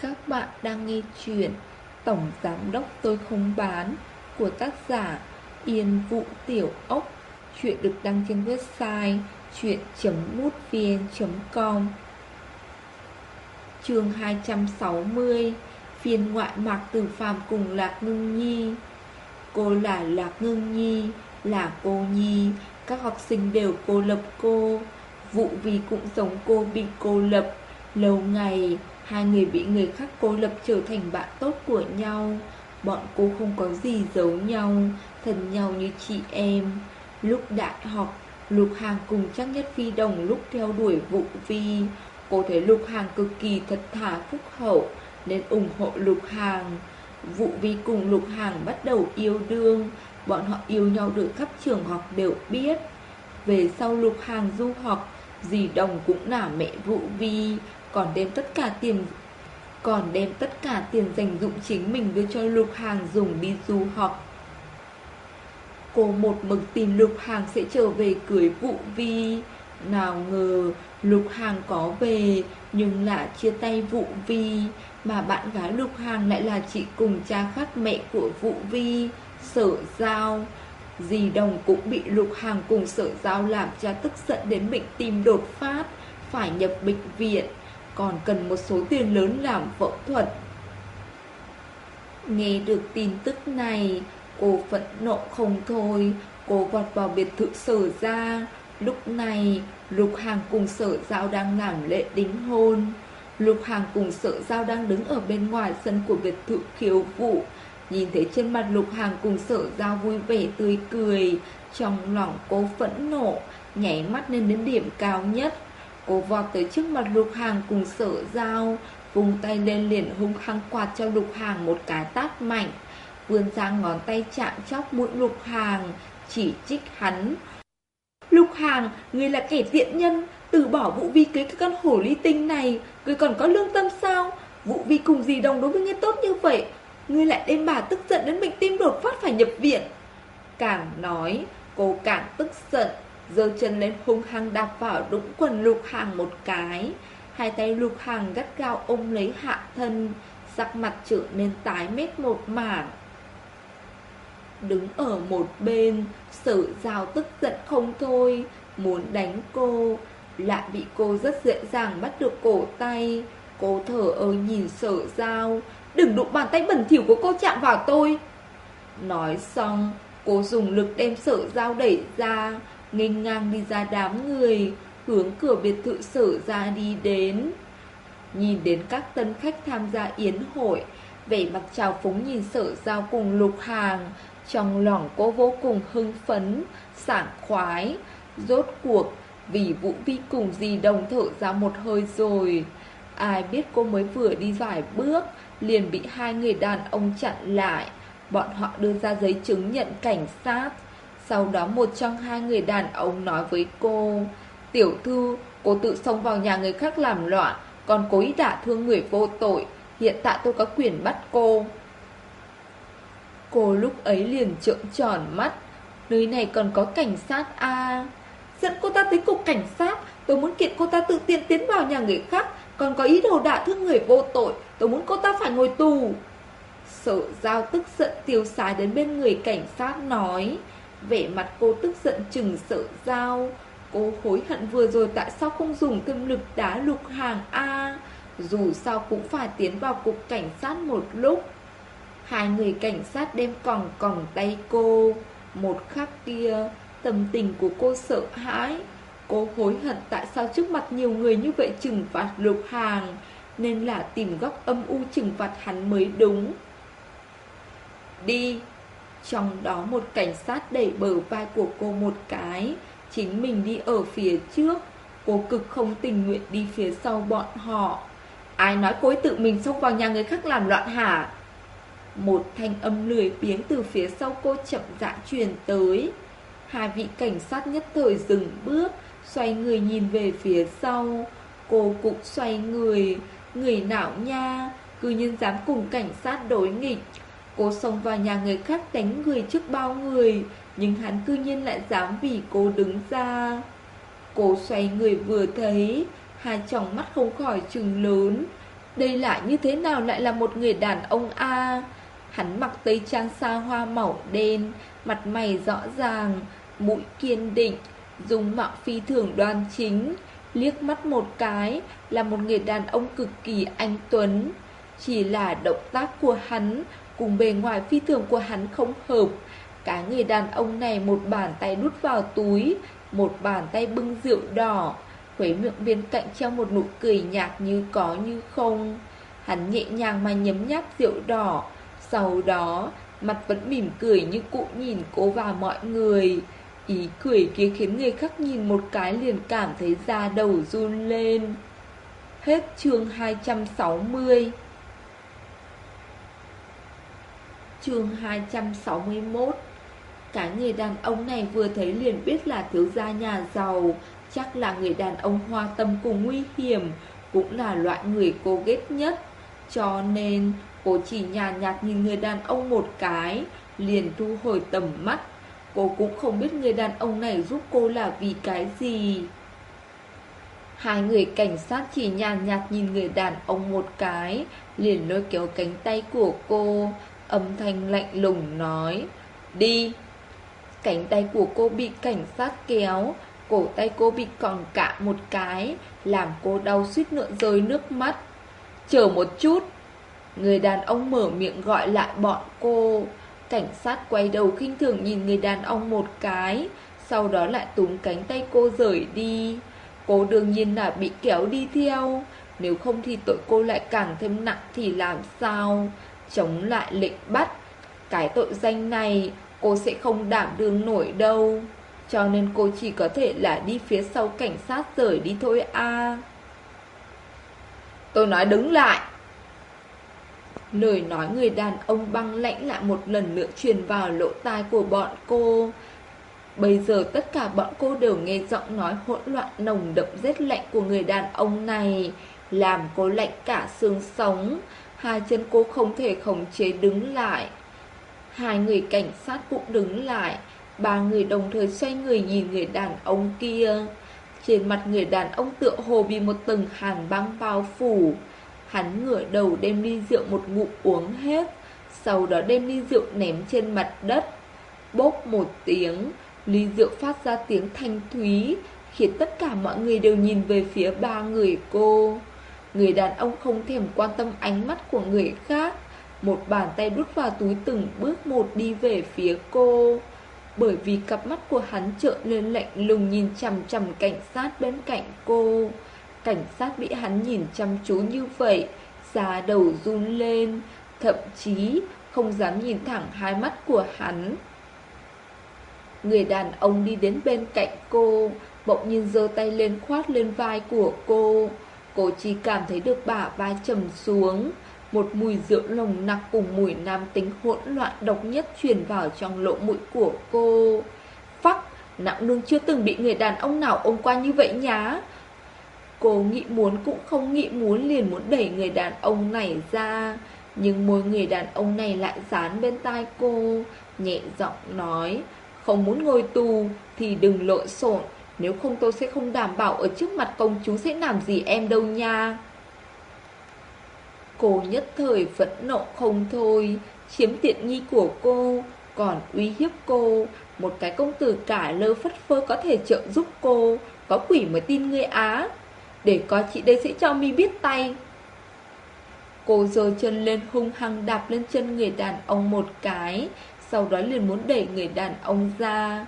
Các bạn đang nghe chuyện Tổng Giám Đốc Tôi Không Bán của tác giả Yên Vũ Tiểu Ốc. Chuyện được đăng trên website chuyện.mútvn.com Chương 260 Phiên ngoại mạc tử phàm cùng Lạc Ngưng Nhi. Cô là Lạc Ngưng Nhi, là cô Nhi. Các học sinh đều cô lập cô. Vụ vì cũng giống cô bị cô lập. Lâu ngày Hai người bị người khác cô lập trở thành bạn tốt của nhau. Bọn cô không có gì giấu nhau, Thân nhau như chị em. Lúc đại học, Lục Hàng cùng chắc nhất phi đồng lúc theo đuổi vụ vi. Cô thấy Lục Hàng cực kỳ thật thà, phúc hậu, Nên ủng hộ Lục Hàng. Vụ vi cùng Lục Hàng bắt đầu yêu đương. Bọn họ yêu nhau được khắp trường học đều biết. Về sau Lục Hàng du học, Dì đồng cũng là mẹ vũ vi còn đem tất cả tiền còn đem tất cả tiền dành dụng chính mình đưa cho Lục Hàng dùng đi du học. Cô một mực tìm Lục Hàng sẽ trở về cưới vụ vi. Nào ngờ Lục Hàng có về nhưng lại chia tay vụ vi. Mà bạn gái Lục Hàng lại là chị cùng cha khác mẹ của vụ vi, sở giao. Dì đồng cũng bị Lục Hàng cùng sở giao làm cha tức giận đến bệnh tim đột phát, phải nhập bệnh viện còn cần một số tiền lớn làm phẫu thuật. Nghe được tin tức này, cô phẫn nộ không thôi, cô vọt vào biệt thự sở ra. Lúc này, Lục Hàng cùng sở giao đang làm lễ đính hôn. Lục Hàng cùng sở giao đang đứng ở bên ngoài sân của biệt thự khiếu vụ. Nhìn thấy trên mặt Lục Hàng cùng sở giao vui vẻ tươi cười, trong lòng cô phẫn nộ, nhảy mắt lên đến điểm cao nhất. Cô vọt tới trước mặt lục hàng cùng sở dao Vùng tay lên liền hung hăng quạt cho lục hàng một cái tát mạnh. Vươn ra ngón tay chạm chóc mũi lục hàng Chỉ trích hắn. Lục hàng, người là kẻ tiện nhân Từ bỏ vụ vi kế cái con hổ ly tinh này Người còn có lương tâm sao? Vụ vi cùng gì đồng đối với người tốt như vậy? Ngươi lại đem bà tức giận đến bệnh tim đột phát phải nhập viện. Càng nói Cô càng tức giận giơ chân lên hung hăng đạp vào đũng quần lục hàng một cái. Hai tay lục hàng gắt gao ôm lấy hạ thân, Sắc mặt trở nên tái mét một mảng. Đứng ở một bên Sở giao tức giận không thôi, Muốn đánh cô. Lại bị cô rất dễ dàng bắt được cổ tay. Cô thở ơ nhìn sở dao Đừng đụng bàn tay bẩn thỉu của cô chạm vào tôi. Nói xong, Cô dùng lực đem sở dao đẩy ra nghênh ngang đi ra đám người, hướng cửa biệt thự sở ra đi đến. Nhìn đến các tân khách tham gia yến hội, vẻ mặt trào phúng nhìn sở giao cùng lục hàng, trong lòng cô vô cùng hưng phấn, sảng khoái. Rốt cuộc, vì vũ vi cùng gì đồng thở ra một hơi rồi. Ai biết cô mới vừa đi vài bước, liền bị hai người đàn ông chặn lại. Bọn họ đưa ra giấy chứng nhận cảnh sát. Sau đó một trong hai người đàn ông nói với cô Tiểu thư, cô tự xông vào nhà người khác làm loạn Còn cố ý đả thương người vô tội Hiện tại tôi có quyền bắt cô. Cô lúc ấy liền trợn tròn mắt Nơi này còn có cảnh sát à? Dẫn cô ta tới cục cảnh sát Tôi muốn kiện cô ta tự tiện tiến vào nhà người khác Còn có ý đồ đả thương người vô tội Tôi muốn cô ta phải ngồi tù. Sợ giao tức giận tiêu xài đến bên người cảnh sát nói Vẻ mặt cô tức giận chừng sợ dao Cô hối hận vừa rồi tại sao không dùng thêm lực đá lục hàng A? Dù sao cũng phải tiến vào cục cảnh sát một lúc. Hai người cảnh sát đem còng còng tay cô. Một khắc kia, Tâm tình của cô sợ hãi. Cô hối hận tại sao trước mặt nhiều người như vậy trừng phạt lục hàng, Nên là tìm góc âm u trừng phạt hắn mới đúng. Đi trong đó một cảnh sát đẩy bờ vai của cô một cái. Chính mình đi ở phía trước. Cô cực không tình nguyện đi phía sau bọn họ. Ai nói cô ấy tự mình xông vào nhà người khác làm loạn hả? Một thanh âm lười biếng từ phía sau cô chậm rãi truyền tới. Hai vị cảnh sát nhất thời dừng bước, Xoay người nhìn về phía sau. Cô cũng xoay người. Người nào nha? Cư nhân dám cùng cảnh sát đối nghịch. Cô xông vào nhà người khác đánh người trước bao người, Nhưng hắn cư nhiên lại dám vì cô đứng ra. Cô xoay người vừa thấy, Hai tròng mắt không khỏi trừng lớn. Đây lại như thế nào lại là một người đàn ông a? Hắn mặc tây trang xa hoa màu đen, Mặt mày rõ ràng, Mũi kiên định Dùng mạo phi thường đoan chính, Liếc mắt một cái Là một người đàn ông cực kỳ anh tuấn. Chỉ là động tác của hắn Cùng bề ngoài phi thường của hắn không hợp. Cả người đàn ông này một bàn tay đút vào túi, Một bàn tay bưng rượu đỏ, Khuấy miệng bên cạnh treo một nụ cười nhạt như có như không. Hắn nhẹ nhàng mà nhấm nháp rượu đỏ, Sau đó Mặt vẫn mỉm cười như cụ nhìn cô và mọi người. Ý cười kia khiến người khác nhìn một cái liền cảm thấy da đầu run lên. Hết chương 260 Chương 261 Cái người đàn ông này vừa thấy liền biết là thiếu gia nhà giàu. Chắc là người đàn ông hoa tâm cùng nguy hiểm, Cũng là loại người cô ghét nhất. Cho nên, cô chỉ nhàn nhạt nhìn người đàn ông một cái, Liền thu hồi tầm mắt. Cô cũng không biết người đàn ông này giúp cô là vì cái gì. Hai người cảnh sát chỉ nhàn nhạt nhìn người đàn ông một cái, Liền lôi kéo cánh tay của cô. Âm thanh lạnh lùng nói, Đi. Cánh tay của cô bị cảnh sát kéo, Cổ tay cô bị còn cả một cái, Làm cô đau suýt nữa rơi nước mắt. Chờ một chút. Người đàn ông mở miệng gọi lại bọn cô. Cảnh sát quay đầu khinh thường nhìn người đàn ông một cái, Sau đó lại túm cánh tay cô rời đi. Cô đương nhiên là bị kéo đi theo, Nếu không thì tội cô lại càng thêm nặng thì làm sao? Chống lại lệnh bắt Cái tội danh này cô sẽ không đảm đương nổi đâu Cho nên cô chỉ có thể là đi phía sau cảnh sát rời đi thôi a Tôi nói đứng lại Lời nói người đàn ông băng lãnh lại một lần nữa truyền vào lỗ tai của bọn cô. Bây giờ tất cả bọn cô đều nghe giọng nói hỗn loạn nồng đậm rét lạnh của người đàn ông này, làm cô lạnh cả xương sống. Hai chân cô không thể khống chế đứng lại. Hai người cảnh sát cũng đứng lại, ba người đồng thời xoay người nhìn người đàn ông kia. Trên mặt người đàn ông tựa hồ bị một tầng hàn băng bao phủ. Hắn ngửa đầu đem ly rượu một ngụm uống hết Sau đó đem ly rượu ném trên mặt đất bốc một tiếng Ly rượu phát ra tiếng thanh thúy Khiến tất cả mọi người đều nhìn về phía ba người cô Người đàn ông không thèm quan tâm ánh mắt của người khác. Một bàn tay đút vào túi từng bước một đi về phía cô. Bởi vì cặp mắt của hắn trợn lên lạnh lùng nhìn chằm chằm cảnh sát bên cạnh cô. Cảnh sát bị hắn nhìn chăm chú như vậy Giá đầu run lên, Thậm chí không dám nhìn thẳng hai mắt của hắn. Người đàn ông đi đến bên cạnh cô, Bỗng nhiên giơ tay lên khoát lên vai của cô. Cô chỉ cảm thấy được bả vai trầm xuống Một mùi rượu lồng nặc cùng mùi nam tính hỗn loạn độc nhất truyền vào trong lỗ mũi của cô. Phắc, nặng nương chưa từng bị người đàn ông nào ôm qua như vậy nhá. Cô nghĩ muốn cũng không nghĩ muốn liền muốn đẩy người đàn ông này ra Nhưng môi người đàn ông này lại dán bên tai cô Nhẹ giọng nói Không muốn ngồi tù thì đừng lộn xộn nếu không tôi sẽ không đảm bảo ở trước mặt công chúng sẽ làm gì em đâu nha. Cô nhất thời phẫn nộ không thôi, Chiếm tiện nghi của cô, Còn uy hiếp cô. Một cái công tử cả lơ phất phơ có thể trợ giúp cô, Có quỷ mới tin ngươi á. Để có chị đây sẽ cho mi biết tay. Cô giơ chân lên hung hăng đạp lên chân người đàn ông một cái, Sau đó liền muốn đẩy người đàn ông ra.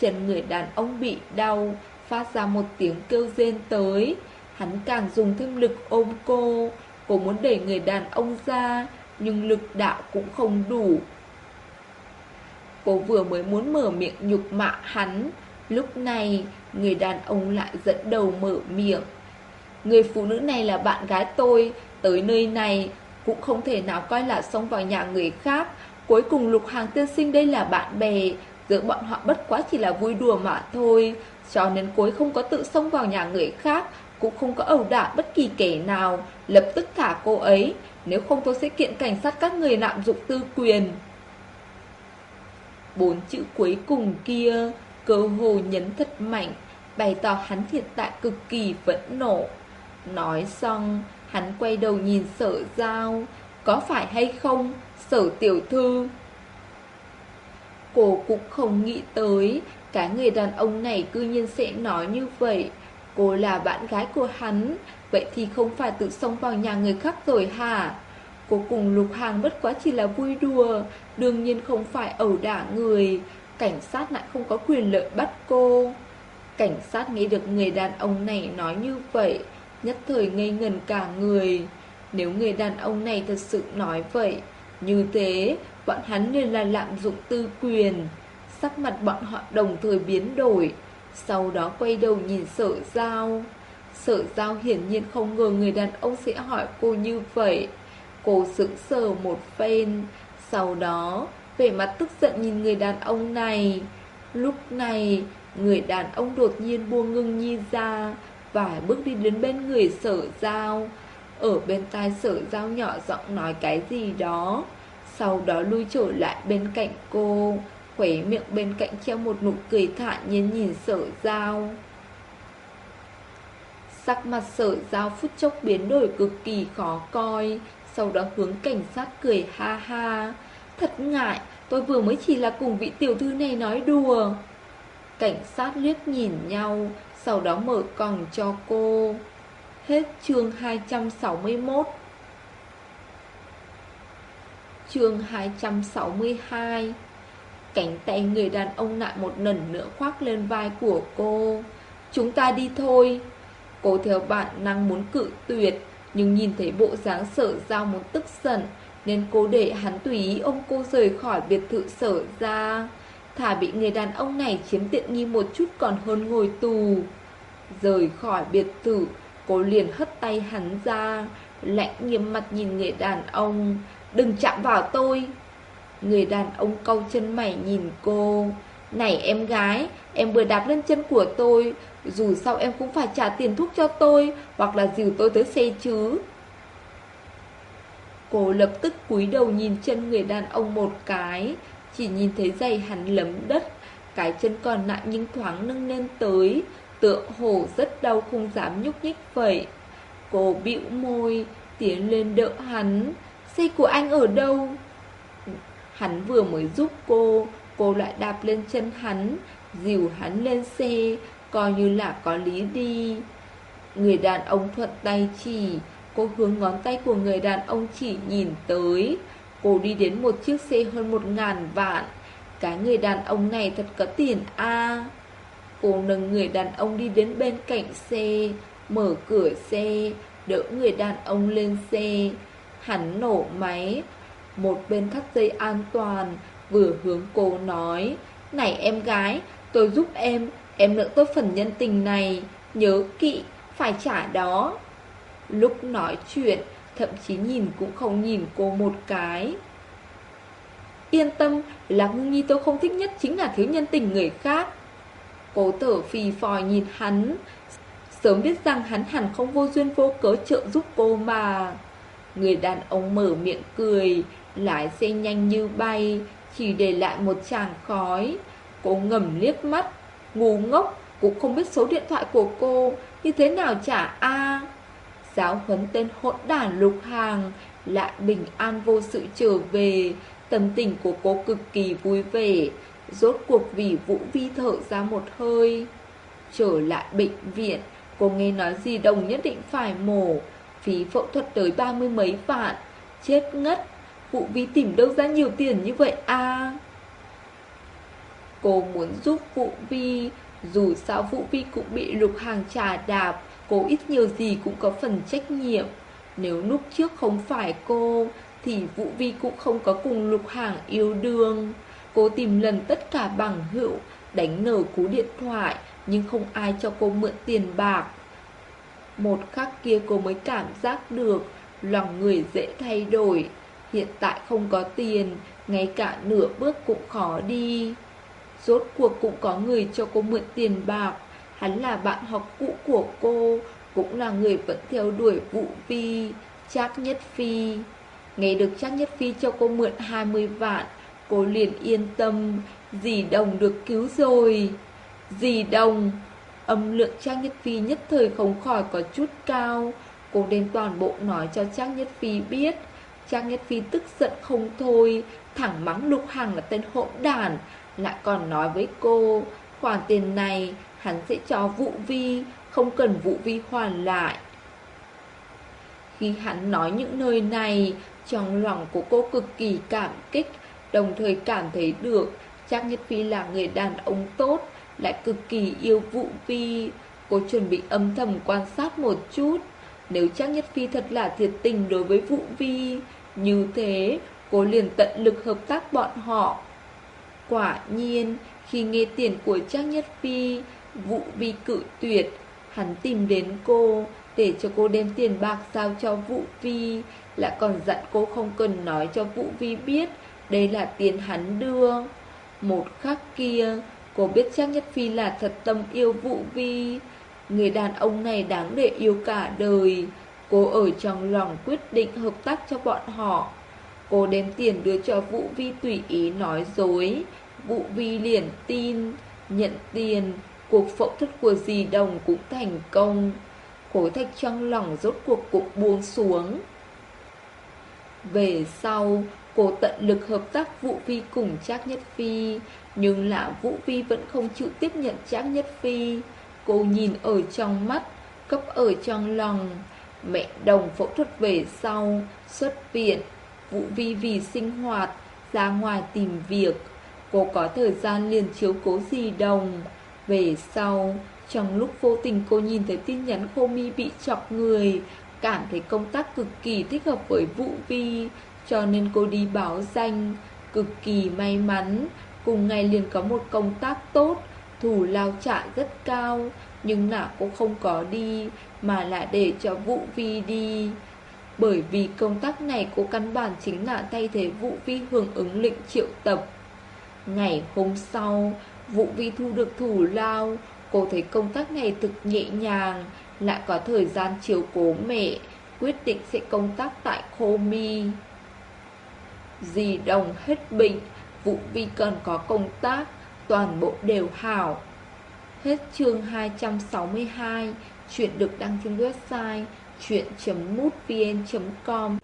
Chân người đàn ông bị đau, Phát ra một tiếng kêu rên tới. Hắn càng dùng thêm lực ôm cô. Cô muốn đẩy người đàn ông ra, Nhưng lực đạo cũng không đủ. Cô vừa mới muốn mở miệng nhục mạ hắn. Lúc này, Người đàn ông lại dẫn đầu mở miệng. Người phụ nữ này là bạn gái tôi, Tới nơi này cũng không thể nào coi là xông vào nhà người khác. Cuối cùng lục hàng tiên sinh đây là bạn bè Giữa bọn họ bất quá chỉ là vui đùa mà thôi. Cho nên cuối không có tự xông vào nhà người khác Cũng không có ẩu đả bất kỳ kẻ nào. Lập tức thả cô ấy Nếu không tôi sẽ kiện cảnh sát các người lạm dụng tư quyền. Bốn chữ cuối cùng kia Cơ hồ nhấn thật mạnh Bày tỏ hắn hiện tại cực kỳ vẫn nộ. Nói xong, Hắn quay đầu nhìn sở giao Có phải hay không? Sở tiểu thư Cô cũng không nghĩ tới Cái người đàn ông này cư nhiên sẽ nói như vậy. Cô là bạn gái của hắn, Vậy thì không phải tự xông vào nhà người khác rồi hả? Cô cùng Lục Hàng bất quá chỉ là vui đùa, Đương nhiên không phải ẩu đả người. Cảnh sát lại không có quyền lợi bắt cô. Cảnh sát nghĩ được người đàn ông này nói như vậy, Nhất thời ngây ngần cả người. Nếu người đàn ông này thật sự nói vậy, Như thế Bọn hắn nên là lạm dụng tư quyền. Sắc mặt bọn họ đồng thời biến đổi. Sau đó quay đầu nhìn sở giao. Sở giao hiển nhiên không ngờ người đàn ông sẽ hỏi cô như vậy. Cô sững sờ một phen. Sau đó, vẻ mặt tức giận nhìn người đàn ông này. Lúc này, Người đàn ông đột nhiên buông ngưng nhi ra Và bước đi đến bên người sở giao. Ở bên tai sở giao nhỏ giọng nói cái gì đó. Sau đó lui trở lại bên cạnh cô, Khóe miệng bên cạnh treo một nụ cười thản nhiên nhìn sở giao. Sắc mặt sở giao phút chốc biến đổi cực kỳ khó coi, Sau đó hướng cảnh sát cười ha ha. Thật ngại, Tôi vừa mới chỉ là cùng vị tiểu thư này nói đùa. Cảnh sát liếc nhìn nhau, Sau đó mở còng cho cô. Hết chương 261 Chương 262 Cánh tay người đàn ông lại một lần nữa khoác lên vai của cô. Chúng ta đi thôi. Cô theo bản năng muốn cự tuyệt, Nhưng nhìn thấy bộ dáng sở giao muốn tức giận, Nên cô để hắn tùy ý ôm cô rời khỏi biệt thự sở ra. Thả bị người đàn ông này chiếm tiện nghi một chút còn hơn ngồi tù. Rời khỏi biệt thự, Cô liền hất tay hắn ra, Lạnh nghiêm mặt nhìn người đàn ông. Đừng chạm vào tôi. Người đàn ông câu chân mày nhìn cô. Này em gái, Em vừa đạp lên chân của tôi. Dù sao em cũng phải trả tiền thuốc cho tôi, Hoặc là dìu tôi tới xe chứ. Cô lập tức cúi đầu nhìn chân người đàn ông một cái. Chỉ nhìn thấy giày hắn lấm đất. Cái chân còn lại nhưng thoáng nâng lên tới. Tựa hồ rất đau không dám nhúc nhích vậy. Cô bĩu môi, Tiến lên đỡ hắn. Xe của anh ở đâu? Hắn vừa mới giúp cô Cô lại đạp lên chân hắn, Dìu hắn lên xe, Coi như là có lý đi. Người đàn ông thuận tay chỉ, Cô hướng ngón tay của người đàn ông chỉ nhìn tới. Cô đi đến một chiếc xe hơn một ngàn vạn. Cái người đàn ông này thật có tiền a. Cô nâng người đàn ông đi đến bên cạnh xe, Mở cửa xe, Đỡ người đàn ông lên xe. Hắn nổ máy, Một bên thắt dây an toàn, Vừa hướng cô nói, Này em gái, Tôi giúp em Em nợ tôi phần nhân tình này, Nhớ kỵ Phải trả đó. Lúc nói chuyện, Thậm chí nhìn cũng không nhìn cô một cái. Yên tâm, Là ngưng nhi tôi không thích nhất Chính là thiếu nhân tình người khác. Cố thở phì phòi nhìn hắn, Sớm biết rằng hắn hẳn không vô duyên vô cớ trợ giúp cô mà. Người đàn ông mở miệng cười, Lái xe nhanh như bay, Chỉ để lại một tràng khói. Cô ngầm liếc mắt, Ngu ngốc, Cũng không biết số điện thoại của cô, Như thế nào trả A. Giáo huấn tên hỗn đản lục hàng, Lại bình an vô sự trở về. Tâm tình của cô cực kỳ vui vẻ, Rốt cuộc vì Vũ Vi thở ra một hơi. Trở lại bệnh viện, Cô nghe nói gì đồng nhất định phải mổ. Phí phẫu thuật tới ba mươi mấy vạn. Chết ngất. Vũ Vi tìm đâu ra nhiều tiền như vậy à? Cô muốn giúp Vũ Vi. Dù sao Vũ Vi cũng bị lục hàng trà đạp, Cô ít nhiều gì cũng có phần trách nhiệm. Nếu lúc trước không phải cô, Thì Vũ Vi cũng không có cùng lục hàng yêu đương. Cô tìm lần tất cả bằng hữu, Đánh nở cú điện thoại, Nhưng không ai cho cô mượn tiền bạc. Một khắc kia cô mới cảm giác được Lòng người dễ thay đổi. Hiện tại không có tiền, Ngay cả nửa bước cũng khó đi. Rốt cuộc cũng có người cho cô mượn tiền bạc. Hắn là bạn học cũ của cô, Cũng là người vẫn theo đuổi vụ vi Trác Nhất Phi. Nghe được Trác Nhất Phi cho cô mượn 20 vạn, Cô liền yên tâm, Dì đồng được cứu rồi. Dì đồng Âm lượng Trang Nhất Phi nhất thời không khỏi có chút cao. Cô đem toàn bộ nói cho Trang Nhất Phi biết. Trang Nhất Phi tức giận không thôi, Thẳng mắng Lục Hằng là tên hỗn đản, Lại còn nói với cô, Khoản tiền này hắn sẽ cho Vũ Vi, Không cần Vũ Vi hoàn lại. Khi hắn nói những lời này, Trong lòng của cô cực kỳ cảm kích, Đồng thời cảm thấy được Trang Nhất Phi là người đàn ông tốt lại cực kỳ yêu Vũ Vi Cô chuẩn bị âm thầm quan sát một chút. Nếu Trác Nhất Phi thật là thiệt tình đối với Vũ Vi Như thế Cô liền tận lực hợp tác bọn họ. Quả nhiên, Khi nghe tiền của Trác Nhất Phi, Vũ Vi cự tuyệt. Hắn tìm đến cô Để cho cô đem tiền bạc giao cho Vũ Vi Lại còn dặn cô không cần nói cho Vũ Vi biết Đây là tiền hắn đưa. Một khắc kia Cô biết Trác Nhất Phi là thật tâm yêu Vũ Vi. Người đàn ông này đáng để yêu cả đời. Cô ở trong lòng quyết định hợp tác cho bọn họ. Cô đem tiền đưa cho Vũ Vi tùy ý nói dối. Vũ Vi liền tin, Nhận tiền. Cuộc phẫu thuật của dì đồng cũng thành công. Khối thạch trong lòng rốt cuộc cũng buông xuống. Về sau, Cô tận lực hợp tác Vũ Vi cùng Trác Nhất Phi. Nhưng là Vũ Vi vẫn không chịu tiếp nhận Trác Nhất Phi. Cô nhìn ở trong mắt, Cấp ở trong lòng. Mẹ đồng phẫu thuật về sau, Xuất viện. Vũ Vi vì sinh hoạt, Ra ngoài tìm việc. Cô có thời gian liền chiếu cố gì đồng. Về sau, Trong lúc vô tình cô nhìn thấy tin nhắn khô mi bị chọc người, Cảm thấy công tác cực kỳ thích hợp với Vũ Vi, Cho nên cô đi báo danh. Cực kỳ may mắn Cùng ngày liền có một công tác tốt, Thủ lao trả rất cao, Nhưng nào cũng không có đi, Mà lại để cho Vũ Vi đi. Bởi vì công tác này cô căn bản chính là thay thế Vũ Vi hưởng ứng lệnh triệu tập. Ngày hôm sau, Vũ Vi thu được thủ lao, Cô thấy công tác này thực nhẹ nhàng, Lại có thời gian chiều cố mẹ, Quyết định sẽ công tác tại Khô Mi. Dì đồng hết bệnh vụ Vi cần có công tác toàn bộ đều hảo. Hết chương 262, chuyện được đăng trên website chuyện.mútvn.com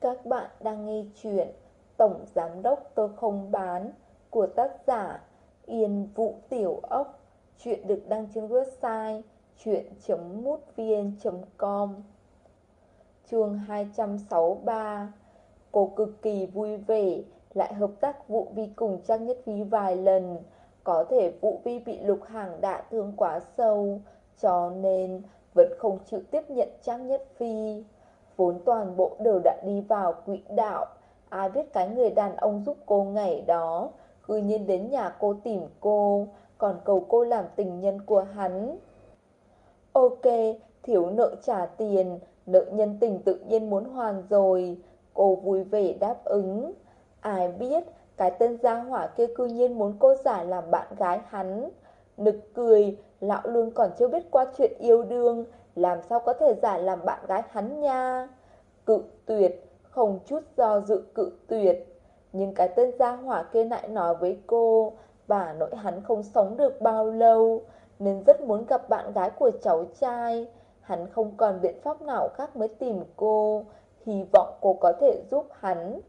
Các bạn đang nghe chuyện Tổng Giám Đốc Tôi Không Bán của tác giả Yên Vũ Tiểu Ốc. Chuyện được đăng trên website chuyện.mútvn.com Chương 263 Cô cực kỳ vui vẻ lại hợp tác vụ vi cùng Trang Nhất Phi vài lần. Có thể vụ vi bị lục hàng đã thương quá sâu, cho nên vẫn không chịu tiếp nhận Trang Nhất Phi. Vốn toàn bộ đều đã đi vào quỹ đạo, ai biết cái người đàn ông giúp cô ngày đó, cư nhiên đến nhà cô tìm cô, còn cầu cô làm tình nhân của hắn. Ok, thiếu nợ trả tiền, nợ nhân tình tự nhiên muốn hoàn rồi, cô vui vẻ đáp ứng. Ai biết, cái tên gia hỏa kia cư nhiên muốn cô giả làm bạn gái hắn. Nực cười, Lão Lương còn chưa biết qua chuyện yêu đương, Làm sao có thể giả làm bạn gái hắn nha? Cự tuyệt, Không chút do dự cự tuyệt. Nhưng cái tên gia hỏa kia lại nói với cô, Bà nội hắn không sống được bao lâu, Nên rất muốn gặp bạn gái của cháu trai. Hắn không còn biện pháp nào khác mới tìm cô. Hy vọng cô có thể giúp hắn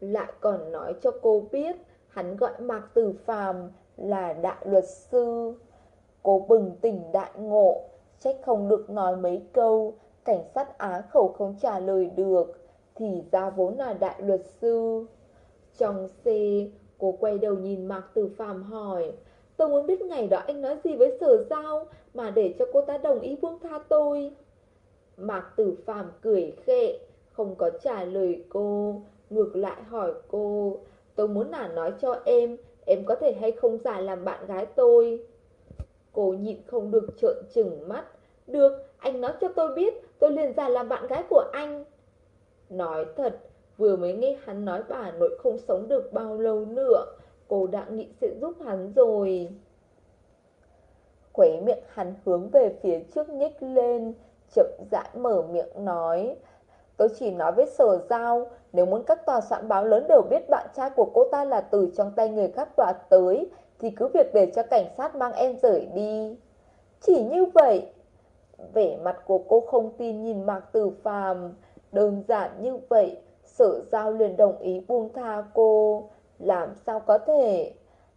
lại còn nói cho cô biết hắn gọi Mạc Tử Phàm là đại luật sư. Cô bừng tỉnh đại ngộ, trách không được nói mấy câu, cảnh sát á khẩu không trả lời được, thì ra vốn là đại luật sư. Trong xe, cô quay đầu nhìn Mạc Tử Phàm hỏi, tôi muốn biết ngày đó anh nói gì với sở giao mà để cho cô ta đồng ý buông tha tôi. Mạc Tử Phàm cười khệ, không có trả lời cô, Ngược lại hỏi cô Tôi muốn nản nói cho em Em có thể hay không giả làm bạn gái tôi? Cô nhịn không được trợn trừng mắt Được, anh nói cho tôi biết Tôi liền giả làm bạn gái của anh. Nói thật Vừa mới nghe hắn nói bà nội không sống được bao lâu nữa Cô đã nghĩ sẽ giúp hắn rồi. Khuấy miệng hắn hướng về phía trước nhích lên Chậm rãi mở miệng nói. Tôi chỉ nói với sở giao nếu muốn các tòa soạn báo lớn đều biết bạn trai của cô ta là từ trong tay người khác đoạt tới, thì cứ việc để cho cảnh sát mang em rời đi. Chỉ như vậy, Vẻ mặt của cô không tin nhìn Mạc Tử Phàm. Đơn giản như vậy Sở giao liền đồng ý buông tha cô. Làm sao có thể?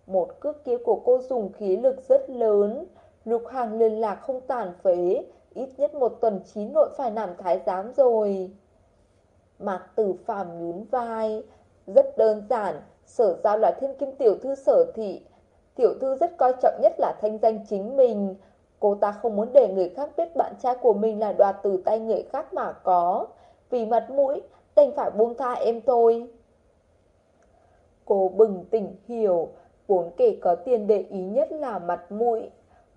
Một cước kia của cô dùng khí lực rất lớn Lục hàng liên lạc không tàn phế Ít nhất một tuần trí nội phải làm thái giám rồi. Mạc Tử Phàm nhún vai. Rất đơn giản, Sở giao là thiên kim tiểu thư sở thị. Tiểu thư rất coi trọng nhất là thanh danh chính mình. Cô ta không muốn để người khác biết bạn trai của mình là đoạt từ tay người khác mà có. Vì mặt mũi, đành phải buông tha em thôi. Cô bừng tỉnh hiểu, Vốn kể có tiền để ý nhất là mặt mũi.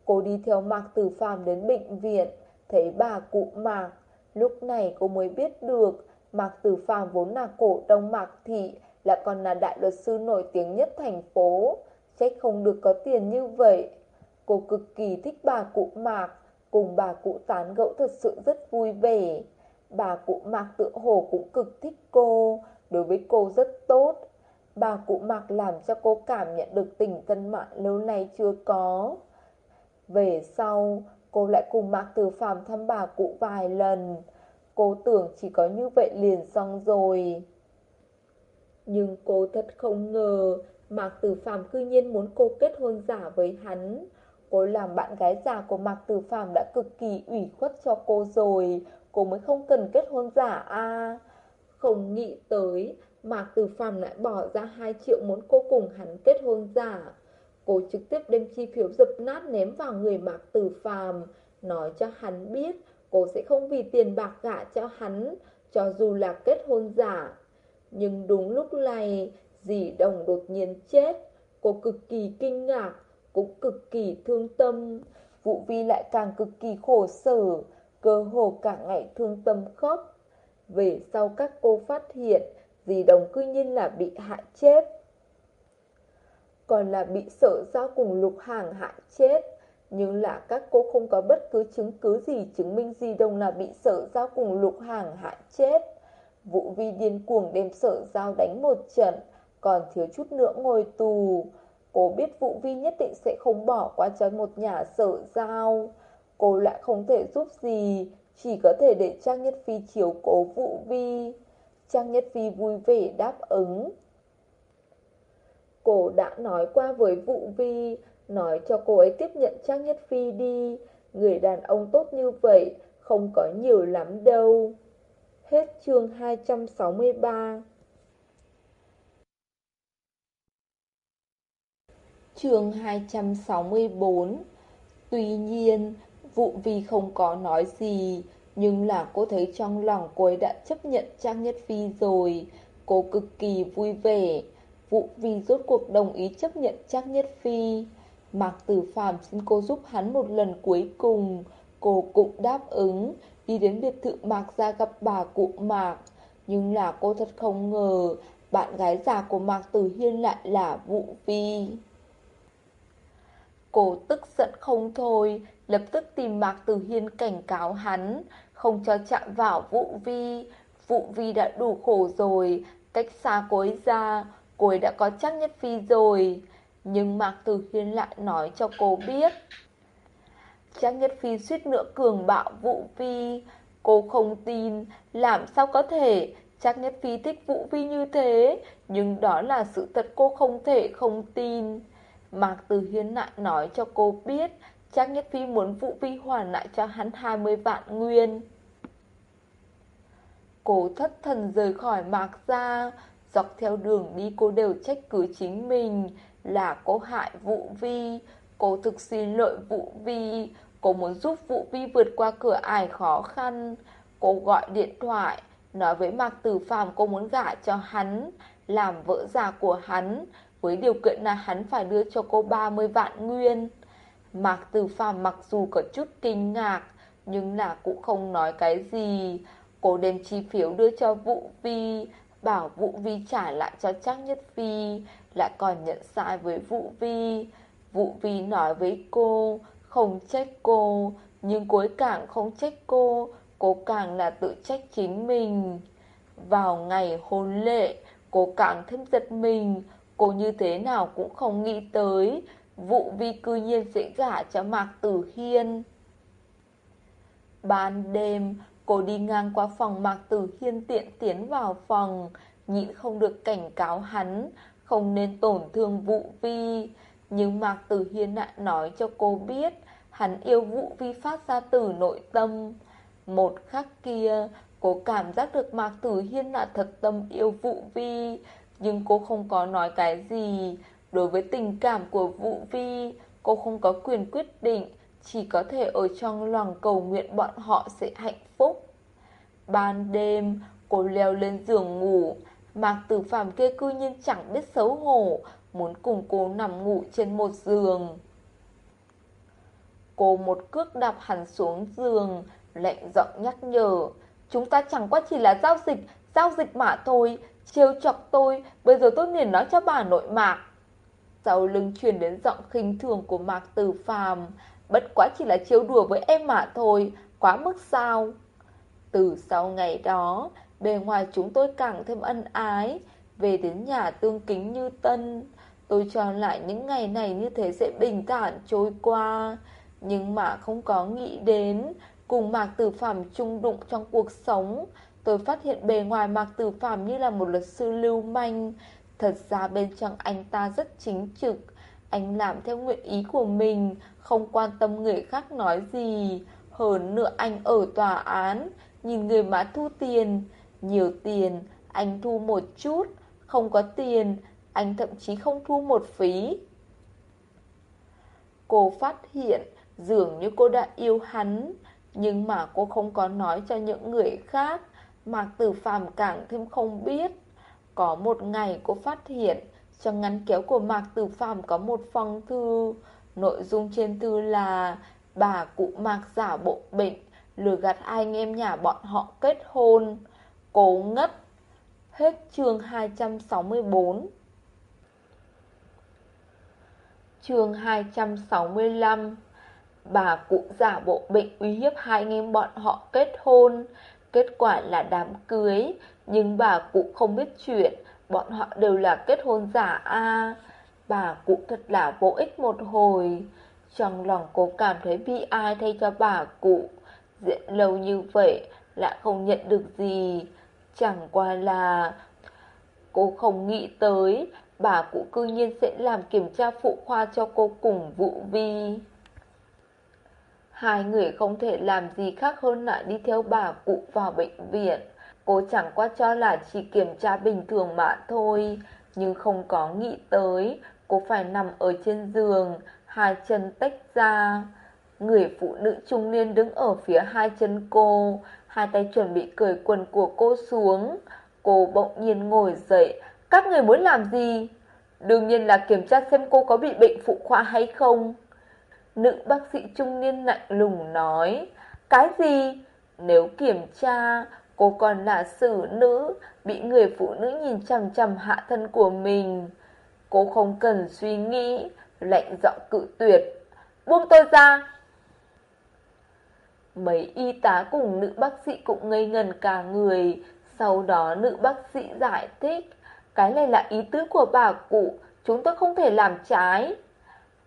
Cô đi theo Mạc Tử Phàm đến bệnh viện. Thấy bà cụ Mạc. Lúc này cô mới biết được, Mạc Tử Phàm vốn là cổ đông Mạc Thị Là còn là đại luật sư nổi tiếng nhất thành phố. Trách không được có tiền như vậy. Cô cực kỳ thích bà cụ Mạc, Cùng bà cụ tán gẫu thật sự rất vui vẻ. Bà cụ Mạc tự hồ cũng cực thích cô, Đối với cô rất tốt. Bà cụ Mạc làm cho cô cảm nhận được tình thân mạng lâu nay chưa có. Về sau Cô lại cùng Mạc Tử Phạm thăm bà cụ vài lần. Cô tưởng chỉ có như vậy liền xong rồi. Nhưng cô thật không ngờ, Mạc Tử Phạm cư nhiên muốn cô kết hôn giả với hắn. Cô làm bạn gái già của Mạc Tử Phạm đã cực kỳ ủy khuất cho cô rồi. Cô mới không cần kết hôn giả a Không nghĩ tới, Mạc Tử Phạm lại bỏ ra 2 triệu muốn cô cùng hắn kết hôn giả. Cô trực tiếp đem chi phiếu dập nát ném vào người Mạc Tử phàm Nói cho hắn biết Cô sẽ không vì tiền bạc gả cho hắn Cho dù là kết hôn giả Nhưng đúng lúc này Dì đồng đột nhiên chết Cô cực kỳ kinh ngạc cũng cực kỳ thương tâm. Vũ Vi lại càng cực kỳ khổ sở, cơ hồ cả ngày thương tâm khóc. Về sau các cô phát hiện, dì đồng cư nhiên là bị hại chết. Còn là bị sở giao cùng lục hàng hại chết. Nhưng là các cô không có bất cứ chứng cứ gì chứng minh gì đông là bị sở giao cùng lục hàng hại chết. Vũ Vi điên cuồng đem sở giao đánh một trận, còn thiếu chút nữa ngồi tù. Cô biết Vũ Vi nhất định sẽ không bỏ qua cho một nhà sở giao. Cô lại không thể giúp gì, chỉ có thể để Trang Nhất Phi chiếu cố Vũ Vi. Trang Nhất Phi vui vẻ đáp ứng. Cô đã nói qua với Vũ Vi, nói cho cô ấy tiếp nhận Trang Nhất Phi đi. Người đàn ông tốt như vậy, không có nhiều lắm đâu. Hết chương 263 chương 264 Tuy nhiên, vụ vì không có nói gì, nhưng là cô thấy trong lòng cô ấy đã chấp nhận Trang Nhất Phi rồi. Cô cực kỳ vui vẻ. Vụ vì rốt cuộc đồng ý chấp nhận Trác Nhất Phi. Mạc Tử Phạm xin cô giúp hắn một lần cuối cùng. Cô cũng đáp ứng, đi đến biệt thự Mạc ra gặp bà cụ Mạc. Nhưng là cô thật không ngờ, bạn gái già của Mạc Tử Hiên lại là Vũ Vi. Cô tức giận không thôi, lập tức tìm Mạc Tử Hiên cảnh cáo hắn, không cho chạm vào Vũ Vi. Vũ Vi đã đủ khổ rồi, cách xa cô ấy ra, cô ấy đã có chắc nhất Phi rồi. Nhưng Mạc Tử Hiên lại nói cho cô biết. Chắc nhất Phi suýt nữa cường bạo Vũ Vi. Cô không tin, làm sao có thể, chắc nhất Phi thích Vũ Vi như thế, nhưng đó là sự thật cô không thể không tin. Mạc tử Hiên lại nói cho cô biết Chắc Nhất Phi muốn Vũ Vi hoàn lại cho hắn 20 vạn nguyên Cô thất thần rời khỏi Mạc ra Dọc theo đường đi cô đều trách cứ chính mình Là cô hại Vũ Vi Cô thực xin lỗi Vũ Vi Cô muốn giúp Vũ Vi vượt qua cửa ải khó khăn Cô gọi điện thoại Nói với Mạc Tử Phạm cô muốn gả cho hắn Làm vợ già của hắn với điều kiện là hắn phải đưa cho cô 30 vạn nguyên. Mạc Tử Phàm mặc dù có chút kinh ngạc, nhưng là cũng không nói cái gì. Cô đem chi phiếu đưa cho Vũ Vi, bảo Vũ Vi trả lại cho Trác Nhất Phi, lại còn nhận sai với Vũ Vi. Vũ Vi nói với cô, không trách cô, nhưng cuối càng không trách cô, cô càng là tự trách chính mình. Vào ngày hôn lễ, cô càng thêm giật mình, Cô như thế nào cũng không nghĩ tới Vụ vi cư nhiên sẽ gả cho Mạc Tử Hiên Ban đêm, cô đi ngang qua phòng Mạc Tử Hiên tiện tiến vào phòng, nhịn không được cảnh cáo hắn, không nên tổn thương Vũ Vi. Nhưng Mạc Tử Hiên lại nói cho cô biết, hắn yêu Vũ Vi phát ra từ nội tâm. Một khắc kia, cô cảm giác được Mạc Tử Hiên là thật tâm yêu Vũ Vi, nhưng cô không có nói cái gì. Đối với tình cảm của Vũ Vi, cô không có quyền quyết định, chỉ có thể ở trong lòng cầu nguyện bọn họ sẽ hạnh phúc. Ban đêm, cô leo lên giường ngủ, Mạc Tử Phạm kia cư nhiên chẳng biết xấu hổ, muốn cùng cô nằm ngủ trên một giường. Cô một cước đạp hẳn xuống giường, lệnh giọng nhắc nhở. Chúng ta chẳng qua chỉ là giao dịch, giao dịch mà thôi, trêu chọc tôi, bây giờ tôi liền nói cho bà nội Mạc. Sau lưng truyền đến giọng khinh thường của Mạc Tử Phàm, bất quá chỉ là chiêu đùa với em mà thôi, quá mức sao? Từ sau ngày đó, bề ngoài chúng tôi càng thêm ân ái, về đến nhà tương kính như tân. Tôi cho lại những ngày này như thế sẽ bình thản trôi qua, nhưng mà không có nghĩ đến cùng Mạc Tử Phạm chung đụng trong cuộc sống. Tôi phát hiện bề ngoài Mạc Tử Phạm như là một luật sư lưu manh, thật ra bên trong anh ta rất chính trực. Anh làm theo nguyện ý của mình, không quan tâm người khác nói gì. Hơn nữa anh ở tòa án, nhìn người má thu tiền, nhiều tiền, anh thu một chút, không có tiền, anh thậm chí không thu một phí. Cô phát hiện dường như cô đã yêu hắn, nhưng mà cô không có nói cho những người khác, Mạc Tử Phàm càng thêm không biết. Có một ngày cô phát hiện trong ngăn kéo của Mạc Tử Phàm có một phong thư, nội dung trên thư là bà cụ Mạc giả bộ bệnh, lừa gạt hai anh em nhà bọn họ kết hôn. Cố ngất. Hết chương 264 Chương 265 Bà cụ giả bộ bệnh uy hiếp hai anh em bọn họ kết hôn. Kết quả là đám cưới. Nhưng bà cụ không biết chuyện. Bọn họ đều là kết hôn giả a. Bà cụ thật là vô ích một hồi. Trong lòng cô cảm thấy bi ai thay cho bà cụ. Diện lâu như vậy Lại không nhận được gì Chẳng qua là cô không nghĩ tới bà cụ cư nhiên sẽ làm kiểm tra phụ khoa cho cô cùng Vũ Vi. Hai người không thể làm gì khác hơn là đi theo bà cụ vào bệnh viện. Cô chẳng qua cho là chỉ kiểm tra bình thường mà thôi, nhưng không có nghĩ tới cô phải nằm ở trên giường, hai chân tách ra. Người phụ nữ trung niên đứng ở phía hai chân cô, hai tay chuẩn bị cởi quần của cô xuống. Cô bỗng nhiên ngồi dậy, các người muốn làm gì? Đương nhiên là kiểm tra xem cô có bị bệnh phụ khoa hay không. Nữ bác sĩ trung niên lạnh lùng nói, cái gì? Nếu kiểm tra, cô còn là xử nữ, bị người phụ nữ nhìn chằm chằm hạ thân của mình. Cô không cần suy nghĩ, lạnh giọng cự tuyệt. Buông tôi ra! Mấy y tá cùng nữ bác sĩ cũng ngây ngần cả người. Sau đó nữ bác sĩ giải thích. Cái này là ý tứ của bà cụ, chúng tôi không thể làm trái.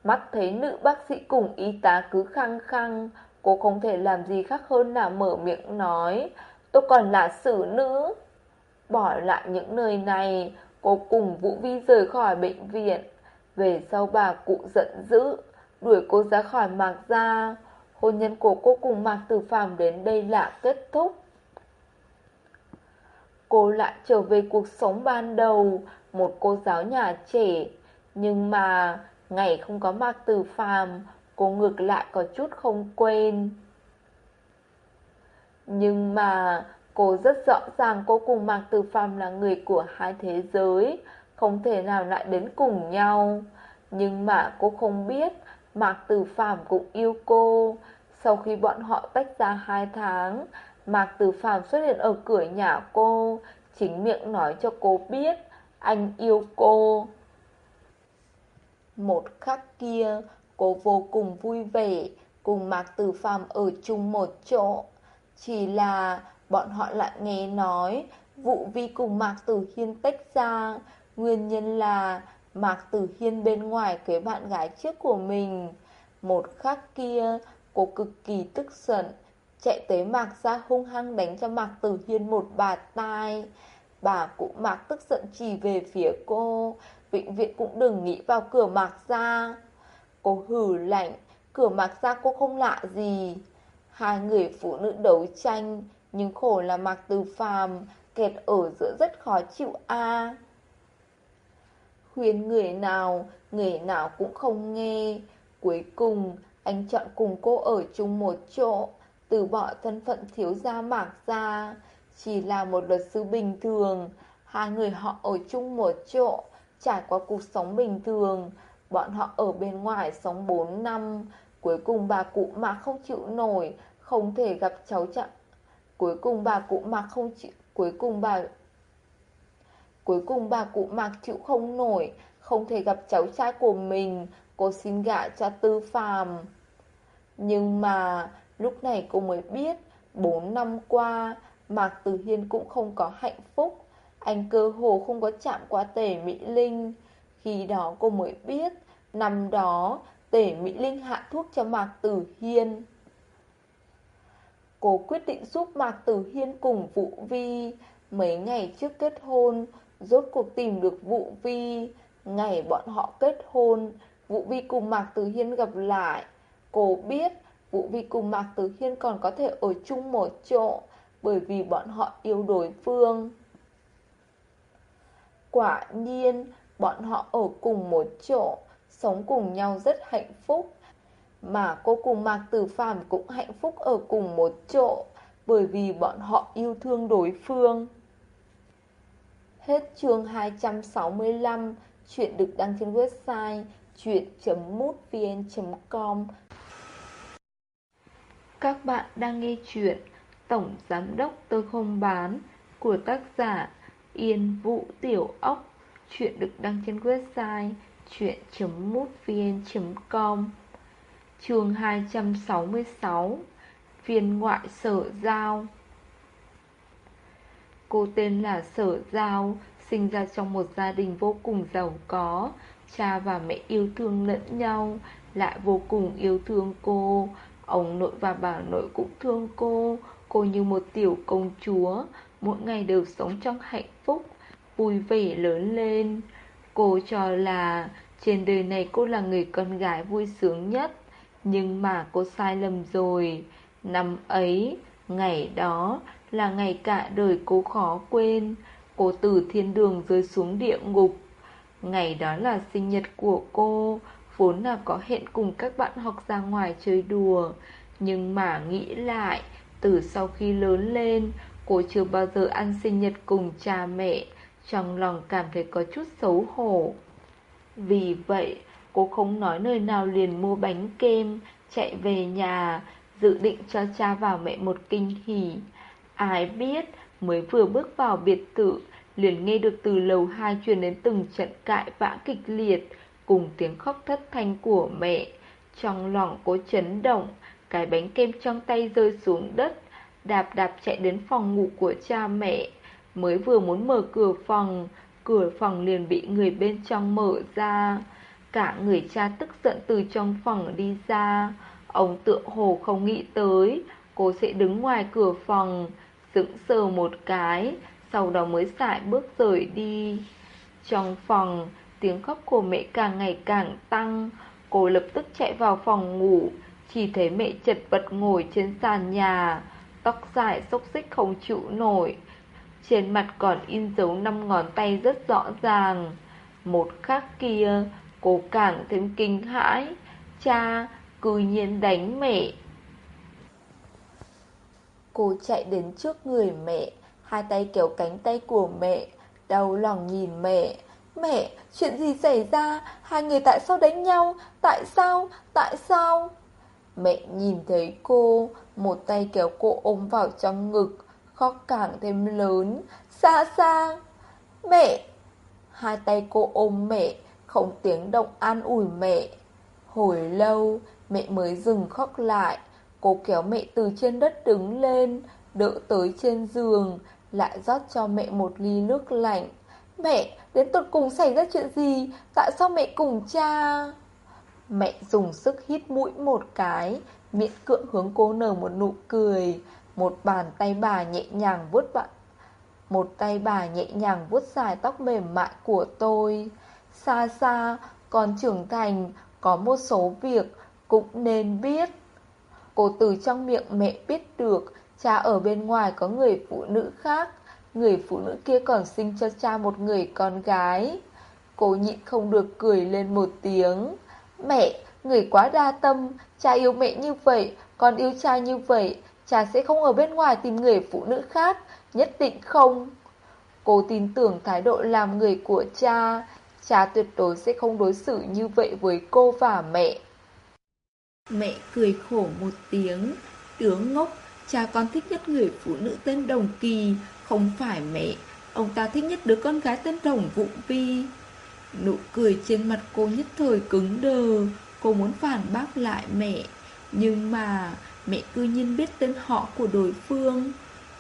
Mắt thấy nữ bác sĩ cùng y tá cứ khăng khăng, cô không thể làm gì khác hơn là mở miệng nói. Tôi còn là xử nữ. Bỏ lại những nơi này, cô cùng Vũ Vi rời khỏi bệnh viện. Về sau bà cụ giận dữ, đuổi cô ra khỏi mạc ra. Hôn nhân của cô cùng Mạc Tử Phàm đến đây là kết thúc. Cô lại trở về cuộc sống ban đầu, một cô giáo nhà trẻ. Nhưng mà, ngày không có Mạc Tử Phàm, cô ngược lại có chút không quên. Nhưng mà, cô rất rõ ràng cô cùng Mạc Tử Phàm là người của hai thế giới, không thể nào lại đến cùng nhau. Nhưng mà cô không biết Mạc Tử Phạm cũng yêu cô. Sau khi bọn họ tách ra hai tháng, Mạc Tử Phạm xuất hiện ở cửa nhà cô, chính miệng nói cho cô biết anh yêu cô. Một khắc kia, cô vô cùng vui vẻ, cùng Mạc Tử Phạm ở chung một chỗ. Chỉ là bọn họ lại nghe nói vụ vi cùng Mạc Tử Hiên tách ra, nguyên nhân là Mạc Tử Hiên bên ngoài cưới bạn gái trước của mình. Một khắc kia, cô cực kỳ tức giận, chạy tới Mạc ra hung hăng đánh cho Mạc Tử Hiên một bà tai. Bà cụ Mạc tức giận chỉ về phía cô, vĩnh viễn cũng đừng nghĩ vào cửa Mạc ra. Cô hử lạnh, cửa Mạc ra cô không lạ gì. Hai người phụ nữ đấu tranh, nhưng khổ là Mạc tử Phàm kẹt ở giữa rất khó chịu a. Khuyên người nào, người nào cũng không nghe. Cuối cùng, anh chọn cùng cô ở chung một chỗ, từ bỏ thân phận thiếu gia mạc gia Chỉ là một luật sư bình thường, hai người họ ở chung một chỗ, trải qua cuộc sống bình thường. Bọn họ ở bên ngoài sống 4 năm, cuối cùng bà cụ mà không chịu nổi, không thể gặp cháu chặng. Cuối cùng bà cụ mà không chịu, cuối cùng bà Cuối cùng bà cụ mạc chịu không nổi, không thể gặp cháu trai của mình, cô xin gả cho tư phàm. Nhưng mà, lúc này cô mới biết, 4 năm qua, Mạc Tử Hiên cũng không có hạnh phúc. Anh cơ hồ không có chạm qua tể Mỹ Linh. Khi đó cô mới biết, năm đó, tể Mỹ Linh hạ thuốc cho Mạc Tử Hiên. Cô quyết định giúp Mạc Tử Hiên cùng Vũ Vi. Mấy ngày trước kết hôn, rốt cuộc tìm được Vũ Vi. Ngày bọn họ kết hôn, Vũ Vi cùng Mạc Tử Hiên gặp lại. Cô biết Vũ Vi cùng Mạc Tử Hiên còn có thể ở chung một chỗ bởi vì bọn họ yêu đối phương. Quả nhiên, bọn họ ở cùng một chỗ, sống cùng nhau rất hạnh phúc. Mà cô cùng Mạc Tử Phàm cũng hạnh phúc ở cùng một chỗ, bởi vì bọn họ yêu thương đối phương. Hết chương 265, chuyện được đăng trên website chuyện.mútvn.com Các bạn đang nghe chuyện Tổng Giám Đốc Tôi Không Bán của tác giả Yên Vũ Tiểu Ốc. Chuyện được đăng trên website chuyện.mútvn.com Chương 266 Viên ngoại sở giao. Cô tên là Sở Giao, sinh ra trong một gia đình vô cùng giàu có, cha và mẹ yêu thương lẫn nhau, lại vô cùng yêu thương cô. Ông nội và bà nội cũng thương cô, cô như một tiểu công chúa, mỗi ngày đều sống trong hạnh phúc, vui vẻ lớn lên. Cô cho là trên đời này cô là người con gái vui sướng nhất, nhưng mà cô sai lầm rồi. Năm ấy, ngày đó là ngày cả đời cố khó quên. Cô từ thiên đường rơi xuống địa ngục. Ngày đó là sinh nhật của cô, vốn là có hẹn cùng các bạn học ra ngoài chơi đùa. Nhưng mà nghĩ lại, từ sau khi lớn lên, cô chưa bao giờ ăn sinh nhật cùng cha mẹ, trong lòng cảm thấy có chút xấu hổ. Vì vậy, cô không nói nơi nào liền mua bánh kem, chạy về nhà, dự định cho cha và mẹ một kinh hỉ. Ai biết, mới vừa bước vào biệt thự, liền nghe được từ lầu hai truyền đến từng trận cãi vã kịch liệt, cùng tiếng khóc thất thanh của mẹ. Trong lòng cô chấn động, cái bánh kem trong tay rơi xuống đất, đạp đạp chạy đến phòng ngủ của cha mẹ. Mới vừa muốn mở cửa phòng, cửa phòng liền bị người bên trong mở ra. Cả người cha tức giận từ trong phòng đi ra. Ông tựa hồ không nghĩ tới, cô sẽ đứng ngoài cửa phòng, sững sờ một cái, sau đó mới sải bước rời đi. Trong phòng, tiếng khóc của mẹ càng ngày càng tăng, cô lập tức chạy vào phòng ngủ, chỉ thấy mẹ chật vật ngồi trên sàn nhà, tóc dài xốc xích không chịu nổi. Trên mặt còn in dấu năm ngón tay rất rõ ràng. Một khắc kia, cô càng thêm kinh hãi. Cha, cư nhiên đánh mẹ. Cô chạy đến trước người mẹ, hai tay kéo cánh tay của mẹ, đau lòng nhìn mẹ. Mẹ, chuyện gì xảy ra? Hai người tại sao đánh nhau? Tại sao? Tại sao? Mẹ nhìn thấy cô, một tay kéo cô ôm vào trong ngực, khóc càng thêm lớn. Xa xa! Mẹ! Hai tay cô ôm mẹ, không tiếng động an ủi mẹ. Hồi lâu, mẹ mới dừng khóc lại. Cô kéo mẹ từ trên đất đứng lên, đỡ tới trên giường, lại rót cho mẹ một ly nước lạnh. Mẹ, đến tột cùng xảy ra chuyện gì? Tại sao mẹ cùng cha? Mẹ dùng sức hít mũi một cái, miệng cưỡng hướng cô nở một nụ cười. Một bàn tay bà nhẹ nhàng vuốt bạn. Một tay bà nhẹ nhàng vuốt dài tóc mềm mại của tôi. Xa xa, còn trưởng thành, có một số việc cũng nên biết. Cô từ trong miệng mẹ biết được cha ở bên ngoài có người phụ nữ khác. Người phụ nữ kia còn sinh cho cha một người con gái. Cô nhịn không được cười lên một tiếng. Mẹ, người quá đa tâm, cha yêu mẹ như vậy, con yêu cha như vậy, cha sẽ không ở bên ngoài tìm người phụ nữ khác, nhất định không. Cô tin tưởng thái độ làm người của cha, cha tuyệt đối sẽ không đối xử như vậy với cô và mẹ. Mẹ cười khổ một tiếng, đứa ngốc, cha con thích nhất người phụ nữ tên Đồng Kỳ, không phải mẹ, ông ta thích nhất đứa con gái tên Đồng Vũ Vi. Nụ cười trên mặt cô nhất thời cứng đờ. Cô muốn phản bác lại mẹ. Nhưng mà mẹ cư nhiên biết tên họ của đối phương.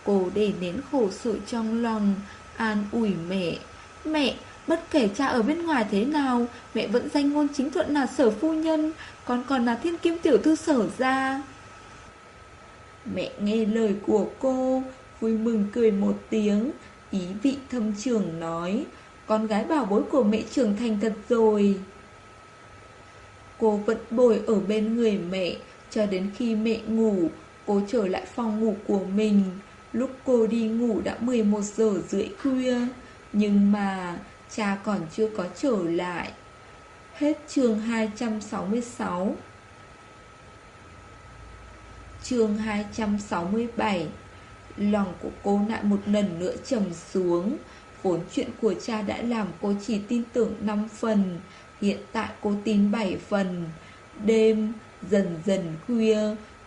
Cô để nén khổ sở trong lòng An ủi mẹ. Mẹ, bất kể cha ở bên ngoài thế nào, Mẹ vẫn danh ngôn chính thuận là sở phu nhân Còn còn là thiên kim tiểu thư sở ra Mẹ nghe lời của cô, Vui mừng cười một tiếng, Ý vị thâm trường nói, con gái bảo bối của mẹ trưởng thành thật rồi. Cô vẫn bồi ở bên người mẹ, Cho đến khi mẹ ngủ, Cô trở lại phòng ngủ của mình. Lúc cô đi ngủ đã 11 giờ rưỡi khuya, Nhưng mà cha còn chưa có trở lại. Hết chương 266 Chương 267 Lòng của cô lại một lần nữa trầm xuống. Vốn chuyện của cha đã làm cô chỉ tin tưởng 5 phần. Hiện tại cô tin 7 phần. Đêm, dần dần khuya,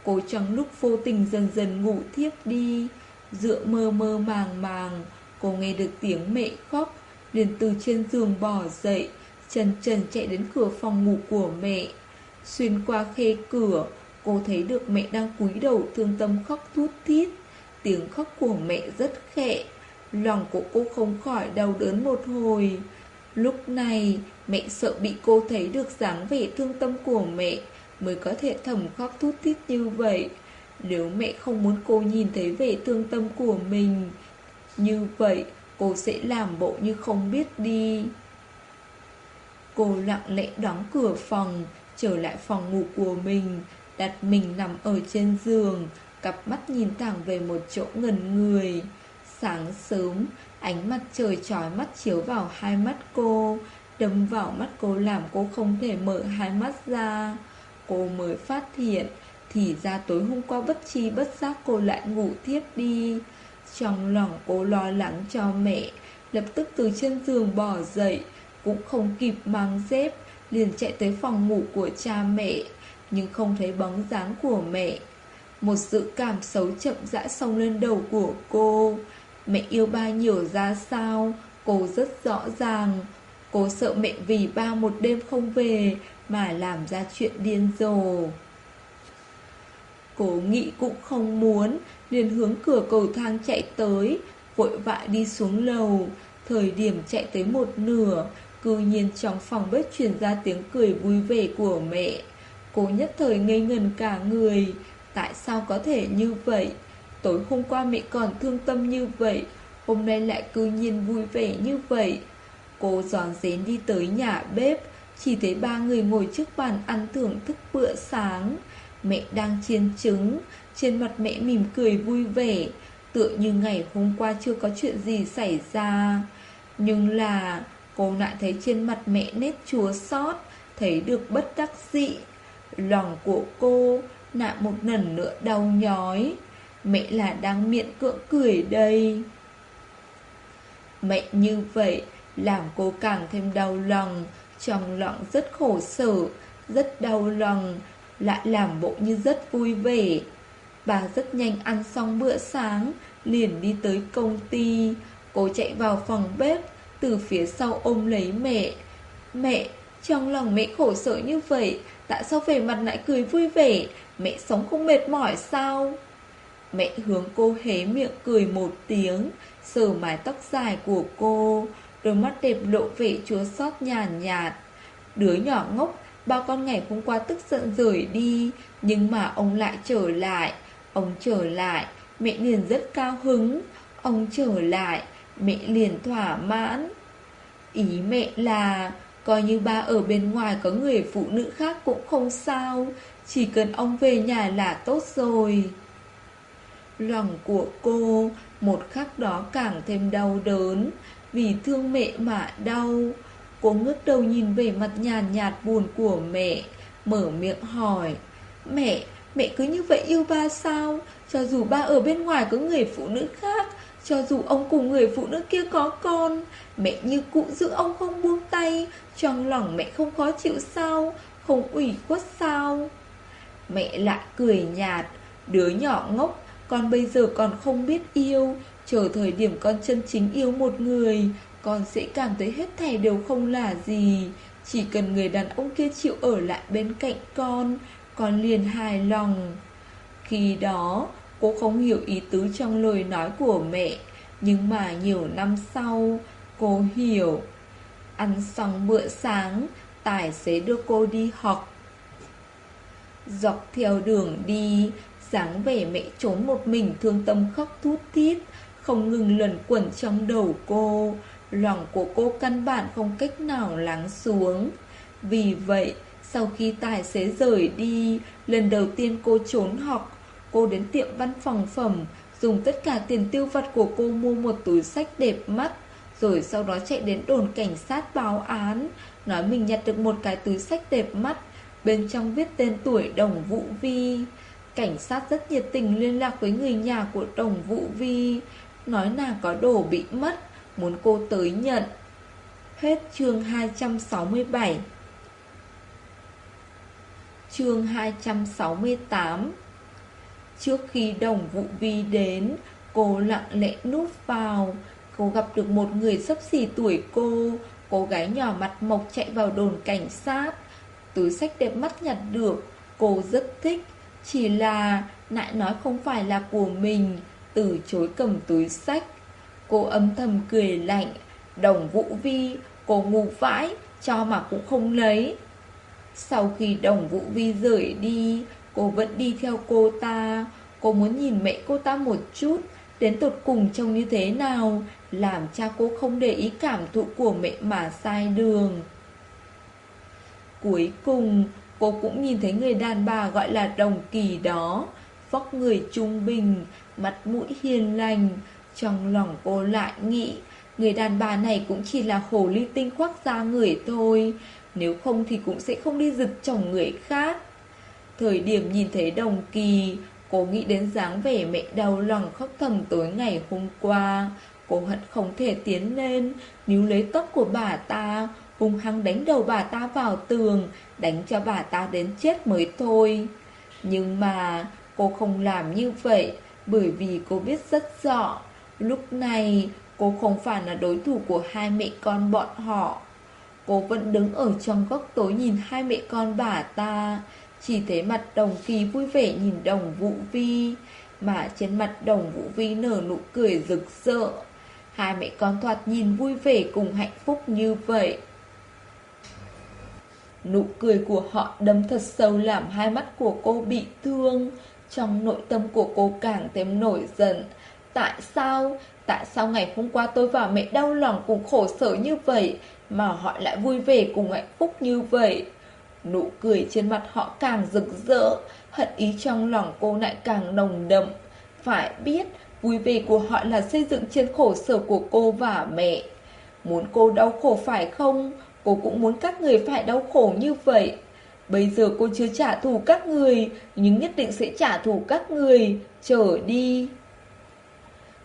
Cô trong lúc vô tình dần dần ngủ thiếp đi. Dựa mơ mơ màng màng, Cô nghe được tiếng mẹ khóc liền từ trên giường bỏ dậy Trần trần chạy đến cửa phòng ngủ của mẹ. Xuyên qua khe cửa, Cô thấy được mẹ đang cúi đầu thương tâm khóc thút thít. Tiếng khóc của mẹ rất khẽ Lòng của cô không khỏi đau đớn một hồi. Lúc này, mẹ sợ bị cô thấy được dáng vẻ thương tâm của mẹ Mới có thể thầm khóc thút thít như vậy. Nếu mẹ không muốn cô nhìn thấy vẻ thương tâm của mình Như vậy cô sẽ làm bộ như không biết đi Cô lặng lẽ đóng cửa phòng Trở lại phòng ngủ của mình Đặt mình nằm ở trên giường Cặp mắt nhìn thẳng về một chỗ ngần người Sáng sớm, ánh mặt trời trói mắt chiếu vào hai mắt cô, đâm vào mắt cô làm cô không thể mở hai mắt ra. Cô mới phát hiện, thì ra tối hôm qua bất chi bất giác cô lại ngủ thiếp đi. Trong lòng cô lo lắng cho mẹ, lập tức từ trên giường bỏ dậy, cũng không kịp mang dép, liền chạy tới phòng ngủ của cha mẹ, nhưng không thấy bóng dáng của mẹ. Một sự cảm xấu chậm rãi xông lên đầu của cô. Mẹ yêu ba nhiều ra sao Cô rất rõ ràng Cô sợ mẹ vì ba một đêm không về Mà làm ra chuyện điên rồ Cô nghĩ cũng không muốn liền hướng cửa cầu thang chạy tới, Vội vã đi xuống lầu. Thời điểm chạy tới một nửa, Cư nhiên trong phòng bếp truyền ra tiếng cười vui vẻ của mẹ. Cô nhất thời ngây ngần cả người. Tại sao có thể như vậy? Tối hôm qua mẹ còn thương tâm như vậy, Hôm nay lại cư nhiên vui vẻ như vậy. Cô giòn rén đi tới nhà bếp, Chỉ thấy ba người ngồi trước bàn ăn thưởng thức bữa sáng. Mẹ đang chiên trứng trên mặt mẹ mỉm cười vui vẻ, Tựa như ngày hôm qua chưa có chuyện gì xảy ra. Nhưng là Cô lại thấy trên mặt mẹ nét chúa xót, Thấy được bất đắc dị Lòng của cô lại một lần nữa đau nhói. Mẹ là đang miệng cưỡng cười đây. Mẹ như vậy Làm cô càng thêm đau lòng, Trong lòng rất khổ sở, Rất đau lòng, Lại làm bộ như rất vui vẻ. Bà rất nhanh ăn xong bữa sáng Liền đi tới công ty. Cô chạy vào phòng bếp Từ phía sau ôm lấy mẹ. Mẹ, trong lòng mẹ khổ sở như vậy Tại sao về mặt lại cười vui vẻ? Mẹ sống không mệt mỏi sao? Mẹ hướng cô hé miệng cười một tiếng Sờ mái tóc dài của cô. Đôi mắt đẹp lộ vẻ chúa xót nhàn nhạt, nhạt Đứa nhỏ ngốc Ba con ngày hôm qua tức giận rời đi Nhưng mà ông lại trở lại. Ông trở lại Mẹ liền rất cao hứng. Ông trở lại Mẹ liền thỏa mãn. Ý mẹ là Coi như ba ở bên ngoài có người phụ nữ khác cũng không sao. Chỉ cần ông về nhà là tốt rồi. Lòng của cô Một khắc đó càng thêm đau đớn Vì thương mẹ mà đau. Cô ngước đầu nhìn về mặt nhàn nhạt, buồn của mẹ Mở miệng hỏi Mẹ, mẹ cứ như vậy yêu ba sao? Cho dù ba ở bên ngoài có người phụ nữ khác, Cho dù ông cùng người phụ nữ kia có con, Mẹ như cụ giữ ông không buông tay, Trong lòng mẹ không khó chịu sao? Không ủy khuất sao? Mẹ lại cười nhạt, Đứa nhỏ ngốc, Con bây giờ còn không biết yêu, Chờ thời điểm con chân chính yêu một người, Con sẽ cảm thấy hết thảy đều không là gì. Chỉ cần người đàn ông kia chịu ở lại bên cạnh con con liền hài lòng. Khi đó, Cô không hiểu ý tứ trong lời nói của mẹ, Nhưng mà nhiều năm sau, Cô hiểu. Ăn xong bữa sáng, Tài xế đưa cô đi học. Dọc theo đường đi, dáng vẻ mẹ trốn một mình thương tâm khóc thút thít, Không ngừng luẩn quẩn trong đầu cô. Lòng của cô căn bản không cách nào lắng xuống. Vì vậy sau khi tài xế rời đi, Lần đầu tiên cô trốn học, Cô đến tiệm văn phòng phẩm, Dùng tất cả tiền tiêu vặt của cô mua một túi sách đẹp mắt, Rồi sau đó chạy đến đồn cảnh sát báo án, Nói mình nhặt được một cái túi sách đẹp mắt, Bên trong viết tên tuổi Đồng Vũ Vi. Cảnh sát rất nhiệt tình liên lạc với người nhà của Đồng Vũ Vi, Nói nàng có đồ bị mất, Muốn cô tới nhận. Hết chương 267 Chương 268 Trước khi đồng vụ vi đến, Cô lặng lẽ núp vào. Cô gặp được một người sắp xỉ tuổi cô. Cô gái nhỏ mặt mộc chạy vào đồn cảnh sát. Túi sách đẹp mắt nhặt được. Cô rất thích. Chỉ là nại nói không phải là của mình. Từ chối cầm túi sách. Cô âm thầm cười lạnh. Đồng vũ vi, Cô ngu vãi, Cho mà cũng không lấy. Sau khi đồng vũ vi rời đi, Cô vẫn đi theo cô ta. Cô muốn nhìn mẹ cô ta một chút, Đến tột cùng trông như thế nào, Làm cha cô không để ý cảm thụ của mẹ mà sai đường. Cuối cùng, Cô cũng nhìn thấy người đàn bà gọi là đồng kỳ đó, Vóc người trung bình, Mặt mũi hiền lành. Trong lòng cô lại nghĩ, Người đàn bà này cũng chỉ là hồ ly tinh khoác da người thôi nếu không thì cũng sẽ không đi giật chồng người khác. Thời điểm nhìn thấy đồng kỳ, Cô nghĩ đến dáng vẻ mẹ đau lòng khóc thầm tối ngày hôm qua. Cô hận không thể tiến lên, Níu lấy tóc của bà ta hùng hăng đánh đầu bà ta vào tường, Đánh cho bà ta đến chết mới thôi. Nhưng mà cô không làm như vậy, Bởi vì cô biết rất rõ, Lúc này cô không phải là đối thủ của hai mẹ con bọn họ. Cô vẫn đứng ở trong góc tối nhìn hai mẹ con bà ta. Chỉ thấy mặt đồng kỳ vui vẻ nhìn đồng vũ vi, Mà trên mặt đồng vũ vi nở nụ cười rực rỡ. Hai mẹ con thoạt nhìn vui vẻ cùng hạnh phúc như vậy. Nụ cười của họ đâm thật sâu làm hai mắt của cô bị thương. Trong nội tâm của cô càng thêm nổi giận. Tại sao? Tại sao ngày hôm qua tôi và mẹ đau lòng cùng khổ sở như vậy? Mà họ lại vui vẻ cùng hạnh phúc như vậy. Nụ cười trên mặt họ càng rực rỡ, Hận ý trong lòng cô lại càng nồng đậm. Phải biết, Vui vẻ của họ là xây dựng trên khổ sở của cô và mẹ. Muốn cô đau khổ phải không? Cô cũng muốn các người phải đau khổ như vậy. Bây giờ cô chưa trả thù các người, Nhưng nhất định sẽ trả thù các người. Trở đi.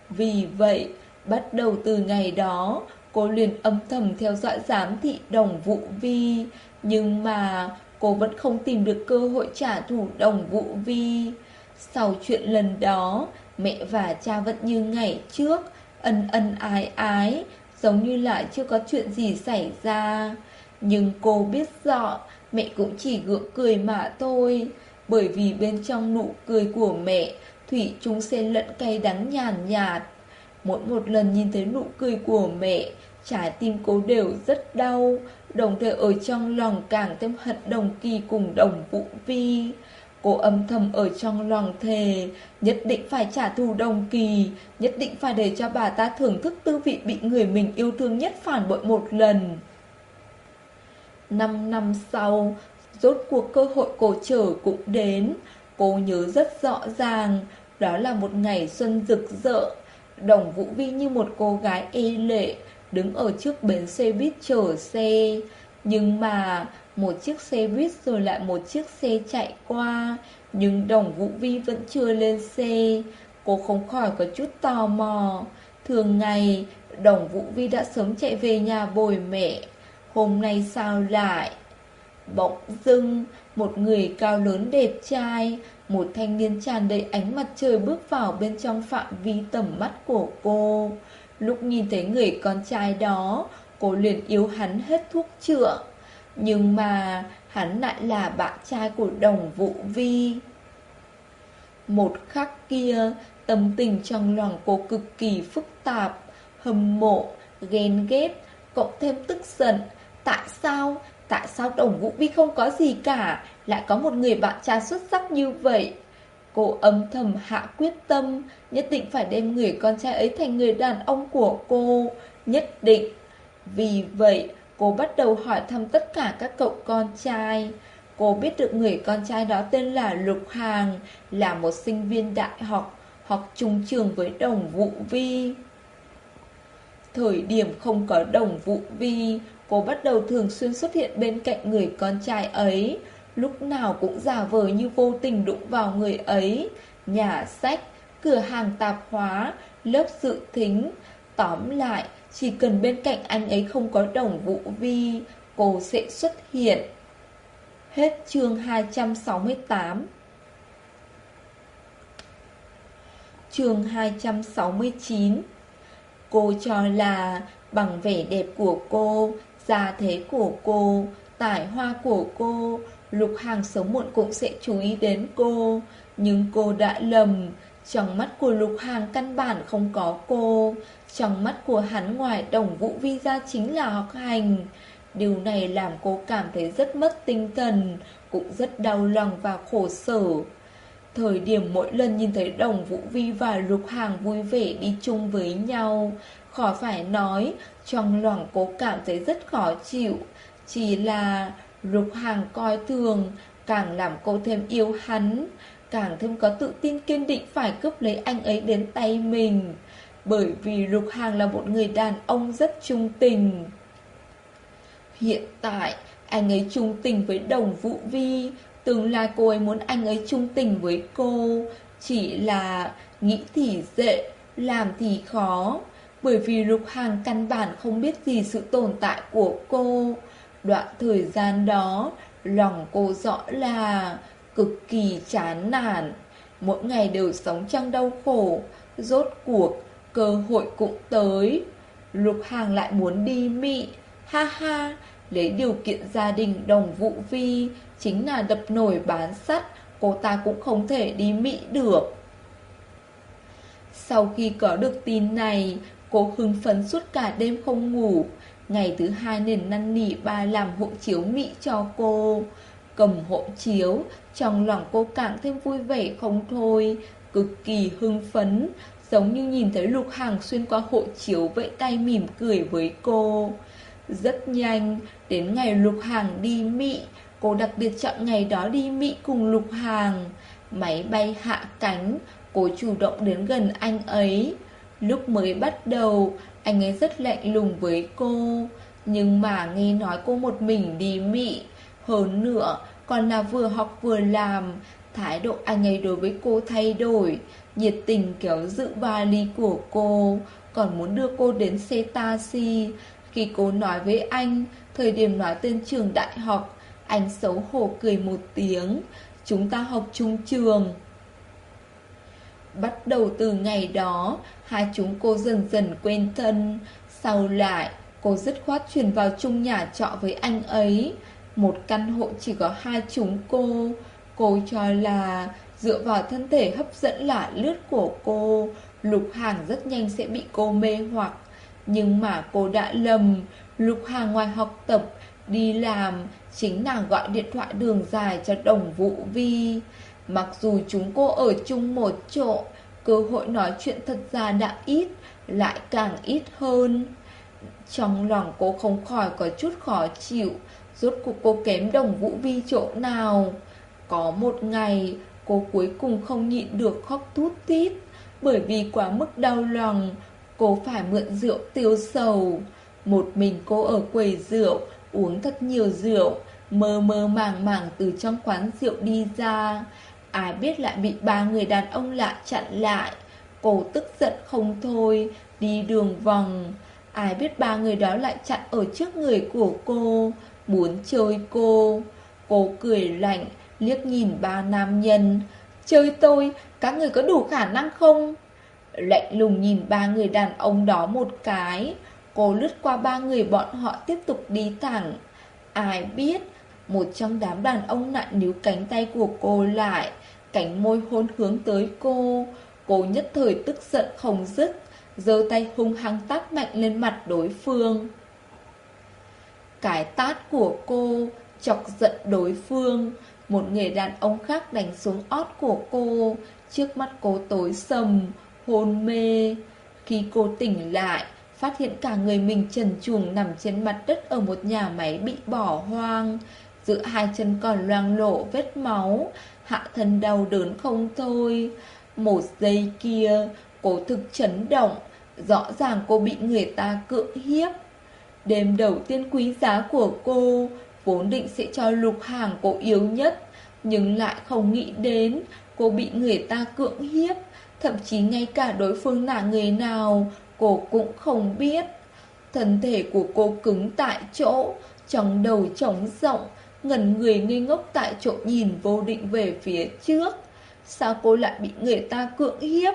Vì vậy, Bắt đầu từ ngày đó Cô liền âm thầm theo dõi giám thị đồng vụ vi nhưng mà cô vẫn không tìm được cơ hội trả thù đồng vụ vi. Sau chuyện lần đó, mẹ và cha vẫn như ngày trước, ân ân ái ái, giống như lại chưa có chuyện gì xảy ra. Nhưng cô biết rõ, mẹ cũng chỉ gượng cười mà thôi, bởi vì bên trong nụ cười của mẹ, Thủy chung xen lẫn cay đắng nhàn nhạt. Mỗi một lần nhìn thấy nụ cười của mẹ, Trái tim cô đều rất đau. Đồng thời ở trong lòng càng thêm hận đồng kỳ cùng đồng vũ vi. Cô âm thầm ở trong lòng thề Nhất định phải trả thù đồng kỳ Nhất định phải để cho bà ta thưởng thức tư vị bị người mình yêu thương nhất phản bội một lần. Năm năm sau Rốt cuộc cơ hội cô trở cũng đến. Cô nhớ rất rõ ràng Đó là một ngày xuân rực rỡ. Đồng Vũ Vi như một cô gái ê lệ, Đứng ở trước bến xe buýt chờ xe. Nhưng mà Một chiếc xe buýt rồi lại một chiếc xe chạy qua. Nhưng đồng Vũ Vi vẫn chưa lên xe. Cô không khỏi có chút tò mò. Thường ngày, Đồng Vũ Vi đã sớm chạy về nhà bồi mẹ. Hôm nay sao lại? Bỗng dưng, Một người cao lớn đẹp trai một thanh niên tràn đầy ánh mặt trời bước vào bên trong phạm vi tầm mắt của cô. Lúc nhìn thấy người con trai đó Cô liền yếu hắn hết thuốc chữa. Nhưng mà hắn lại là bạn trai của đồng vũ vi. Một khắc kia Tâm tình trong lòng cô cực kỳ phức tạp Hâm mộ, ghen ghét Cộng thêm tức giận. Tại sao? Tại sao Đồng Vũ Vi không có gì cả? Lại có một người bạn trai xuất sắc như vậy. Cô âm thầm hạ quyết tâm, Nhất định phải đem người con trai ấy thành người đàn ông của cô. Nhất định. Vì vậy, cô bắt đầu hỏi thăm tất cả các cậu con trai. Cô biết được người con trai đó tên là Lục Hàng, Là một sinh viên đại học Học chung trường với Đồng Vũ Vi. Thời điểm không có Đồng Vũ Vi Cô bắt đầu thường xuyên xuất hiện bên cạnh người con trai ấy. Lúc nào cũng giả vờ như vô tình đụng vào người ấy. Nhà sách, cửa hàng tạp hóa, lớp dự thính Tóm lại, chỉ cần bên cạnh anh ấy không có đồng vũ vi Cô sẽ xuất hiện. Hết chương 268 Chương 269 Cô cho là bằng vẻ đẹp của cô gia thế của cô, tài hoa của cô, Lục Hàng sớm muộn cũng sẽ chú ý đến cô. Nhưng cô đã lầm, trong mắt của Lục Hàng căn bản không có cô. Trong mắt của hắn ngoài đồng vũ vi ra chính là học hành. Điều này làm cô cảm thấy rất mất tinh thần, cũng rất đau lòng và khổ sở. Thời điểm mỗi lần nhìn thấy đồng Vũ Vi và Lục Hàng vui vẻ đi chung với nhau, khỏi phải nói, trong lòng cô cảm thấy rất khó chịu. Chỉ là Lục Hàng coi thường Càng làm cô thêm yêu hắn Càng thêm có tự tin kiên định phải cướp lấy anh ấy đến tay mình. Bởi vì Lục Hàng là một người đàn ông rất trung tình. Hiện tại anh ấy trung tình với đồng vũ vi. Tương lai cô ấy muốn anh ấy trung tình với cô. Chỉ là nghĩ thì dễ, làm thì khó bởi vì Lục Hàng căn bản không biết gì sự tồn tại của cô. Đoạn thời gian đó, lòng cô rõ là cực kỳ chán nản. Mỗi ngày đều sống trong đau khổ, rốt cuộc, cơ hội cũng tới. Lục Hàng lại muốn đi Mỹ, ha ha, lấy điều kiện gia đình đồng vụ vi, chính là đập nổi bán sắt, cô ta cũng không thể đi Mỹ được. Sau khi có được tin này, Cô hưng phấn suốt cả đêm không ngủ. Ngày thứ hai nên năn nỉ ba làm hộ chiếu Mỹ cho cô. Cầm hộ chiếu, Trong lòng cô càng thêm vui vẻ không thôi. Cực kỳ hưng phấn, Giống như nhìn thấy Lục Hàng xuyên qua hộ chiếu vẫy tay mỉm cười với cô. Rất nhanh, Đến ngày Lục Hàng đi Mỹ, Cô đặc biệt chọn ngày đó đi Mỹ cùng Lục Hàng Máy bay hạ cánh, Cô chủ động đến gần anh ấy. Lúc mới bắt đầu, anh ấy rất lạnh lùng với cô. Nhưng mà nghe nói cô một mình đi Mỹ. Hơn nữa, còn là vừa học vừa làm. Thái độ anh ấy đối với cô thay đổi. Nhiệt tình kéo giữ vali của cô. Còn muốn đưa cô đến xe taxi. Khi cô nói với anh, thời điểm nói tên trường đại học, anh xấu hổ cười một tiếng. Chúng ta học chung trường. Bắt đầu từ ngày đó, hai chúng cô dần dần quen thân. Sau lại, cô dứt khoát chuyển vào chung nhà trọ với anh ấy. Một căn hộ chỉ có hai chúng cô. Cô cho là dựa vào thân thể hấp dẫn lạ lướt của cô, Lục Hàng rất nhanh sẽ bị cô mê hoặc. Nhưng mà cô đã lầm, Lục hàng ngoài học tập, đi làm, chính nàng gọi điện thoại đường dài cho đồng Vũ Vi. Mặc dù chúng cô ở chung một chỗ, cơ hội nói chuyện thật ra đã ít, lại càng ít hơn. Trong lòng cô không khỏi có chút khó chịu, rốt cuộc cô kém đồng Vũ Vi chỗ nào. Có một ngày, cô cuối cùng không nhịn được khóc thút thít, bởi vì quá mức đau lòng, cô phải mượn rượu tiêu sầu. Một mình cô ở quầy rượu, uống thật nhiều rượu, mơ mơ màng màng từ trong quán rượu đi ra. Ai biết lại bị ba người đàn ông lạ chặn lại. Cô tức giận không thôi, đi đường vòng. Ai biết ba người đó lại chặn ở trước người của cô, muốn chơi cô. Cô cười lạnh, liếc nhìn ba nam nhân. Chơi tôi, các người có đủ khả năng không? Lạnh lùng nhìn ba người đàn ông đó một cái. Cô lướt qua ba người bọn họ tiếp tục đi thẳng. Ai biết, một trong đám đàn ông lại níu cánh tay của cô lại, cánh môi hôn hướng tới cô. Cô nhất thời tức giận không dứt, giơ tay hung hăng tát mạnh lên mặt đối phương. Cái tát của cô chọc giận đối phương, một người đàn ông khác đánh xuống ót của cô, trước mắt cô tối sầm, hôn mê. Khi cô tỉnh lại, phát hiện cả người mình trần truồng nằm trên mặt đất ở một nhà máy bị bỏ hoang. Giữa hai chân còn loang lộ vết máu, hạ thân đau đớn không thôi. Một giây kia, cô thực chấn động, rõ ràng cô bị người ta cưỡng hiếp. Đêm đầu tiên quý giá của cô, vốn định sẽ cho lục hàng cô yếu nhất, nhưng lại không nghĩ đến cô bị người ta cưỡng hiếp, thậm chí ngay cả đối phương là người nào, cô cũng không biết. Thân thể của cô cứng tại chỗ, trong đầu trống rộng, ngẩn người ngây ngốc tại chỗ nhìn vô định về phía trước. Sao cô lại bị người ta cưỡng hiếp?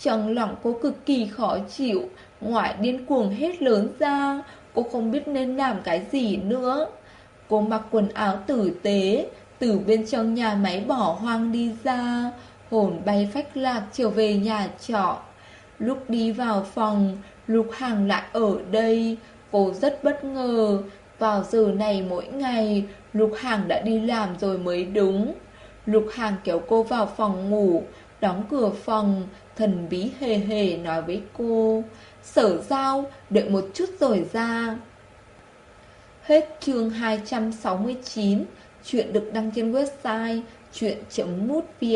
Trong lòng cô cực kỳ khó chịu, ngoại điên cuồng hết lớn ra, cô không biết nên làm cái gì nữa. Cô mặc quần áo tử tế, từ bên trong nhà máy bỏ hoang đi ra, hồn bay phách lạc trở về nhà trọ. Lúc đi vào phòng, Lục Hàng lại ở đây, cô rất bất ngờ. Vào giờ này mỗi ngày, Lục Hàng đã đi làm rồi mới đúng. Lục Hàng kéo cô vào phòng ngủ, đóng cửa phòng, thần bí hề hề nói với cô. Sở giao, đợi một chút rồi ra. Hết chương 269, chuyện được đăng trên website chuyện.mútvn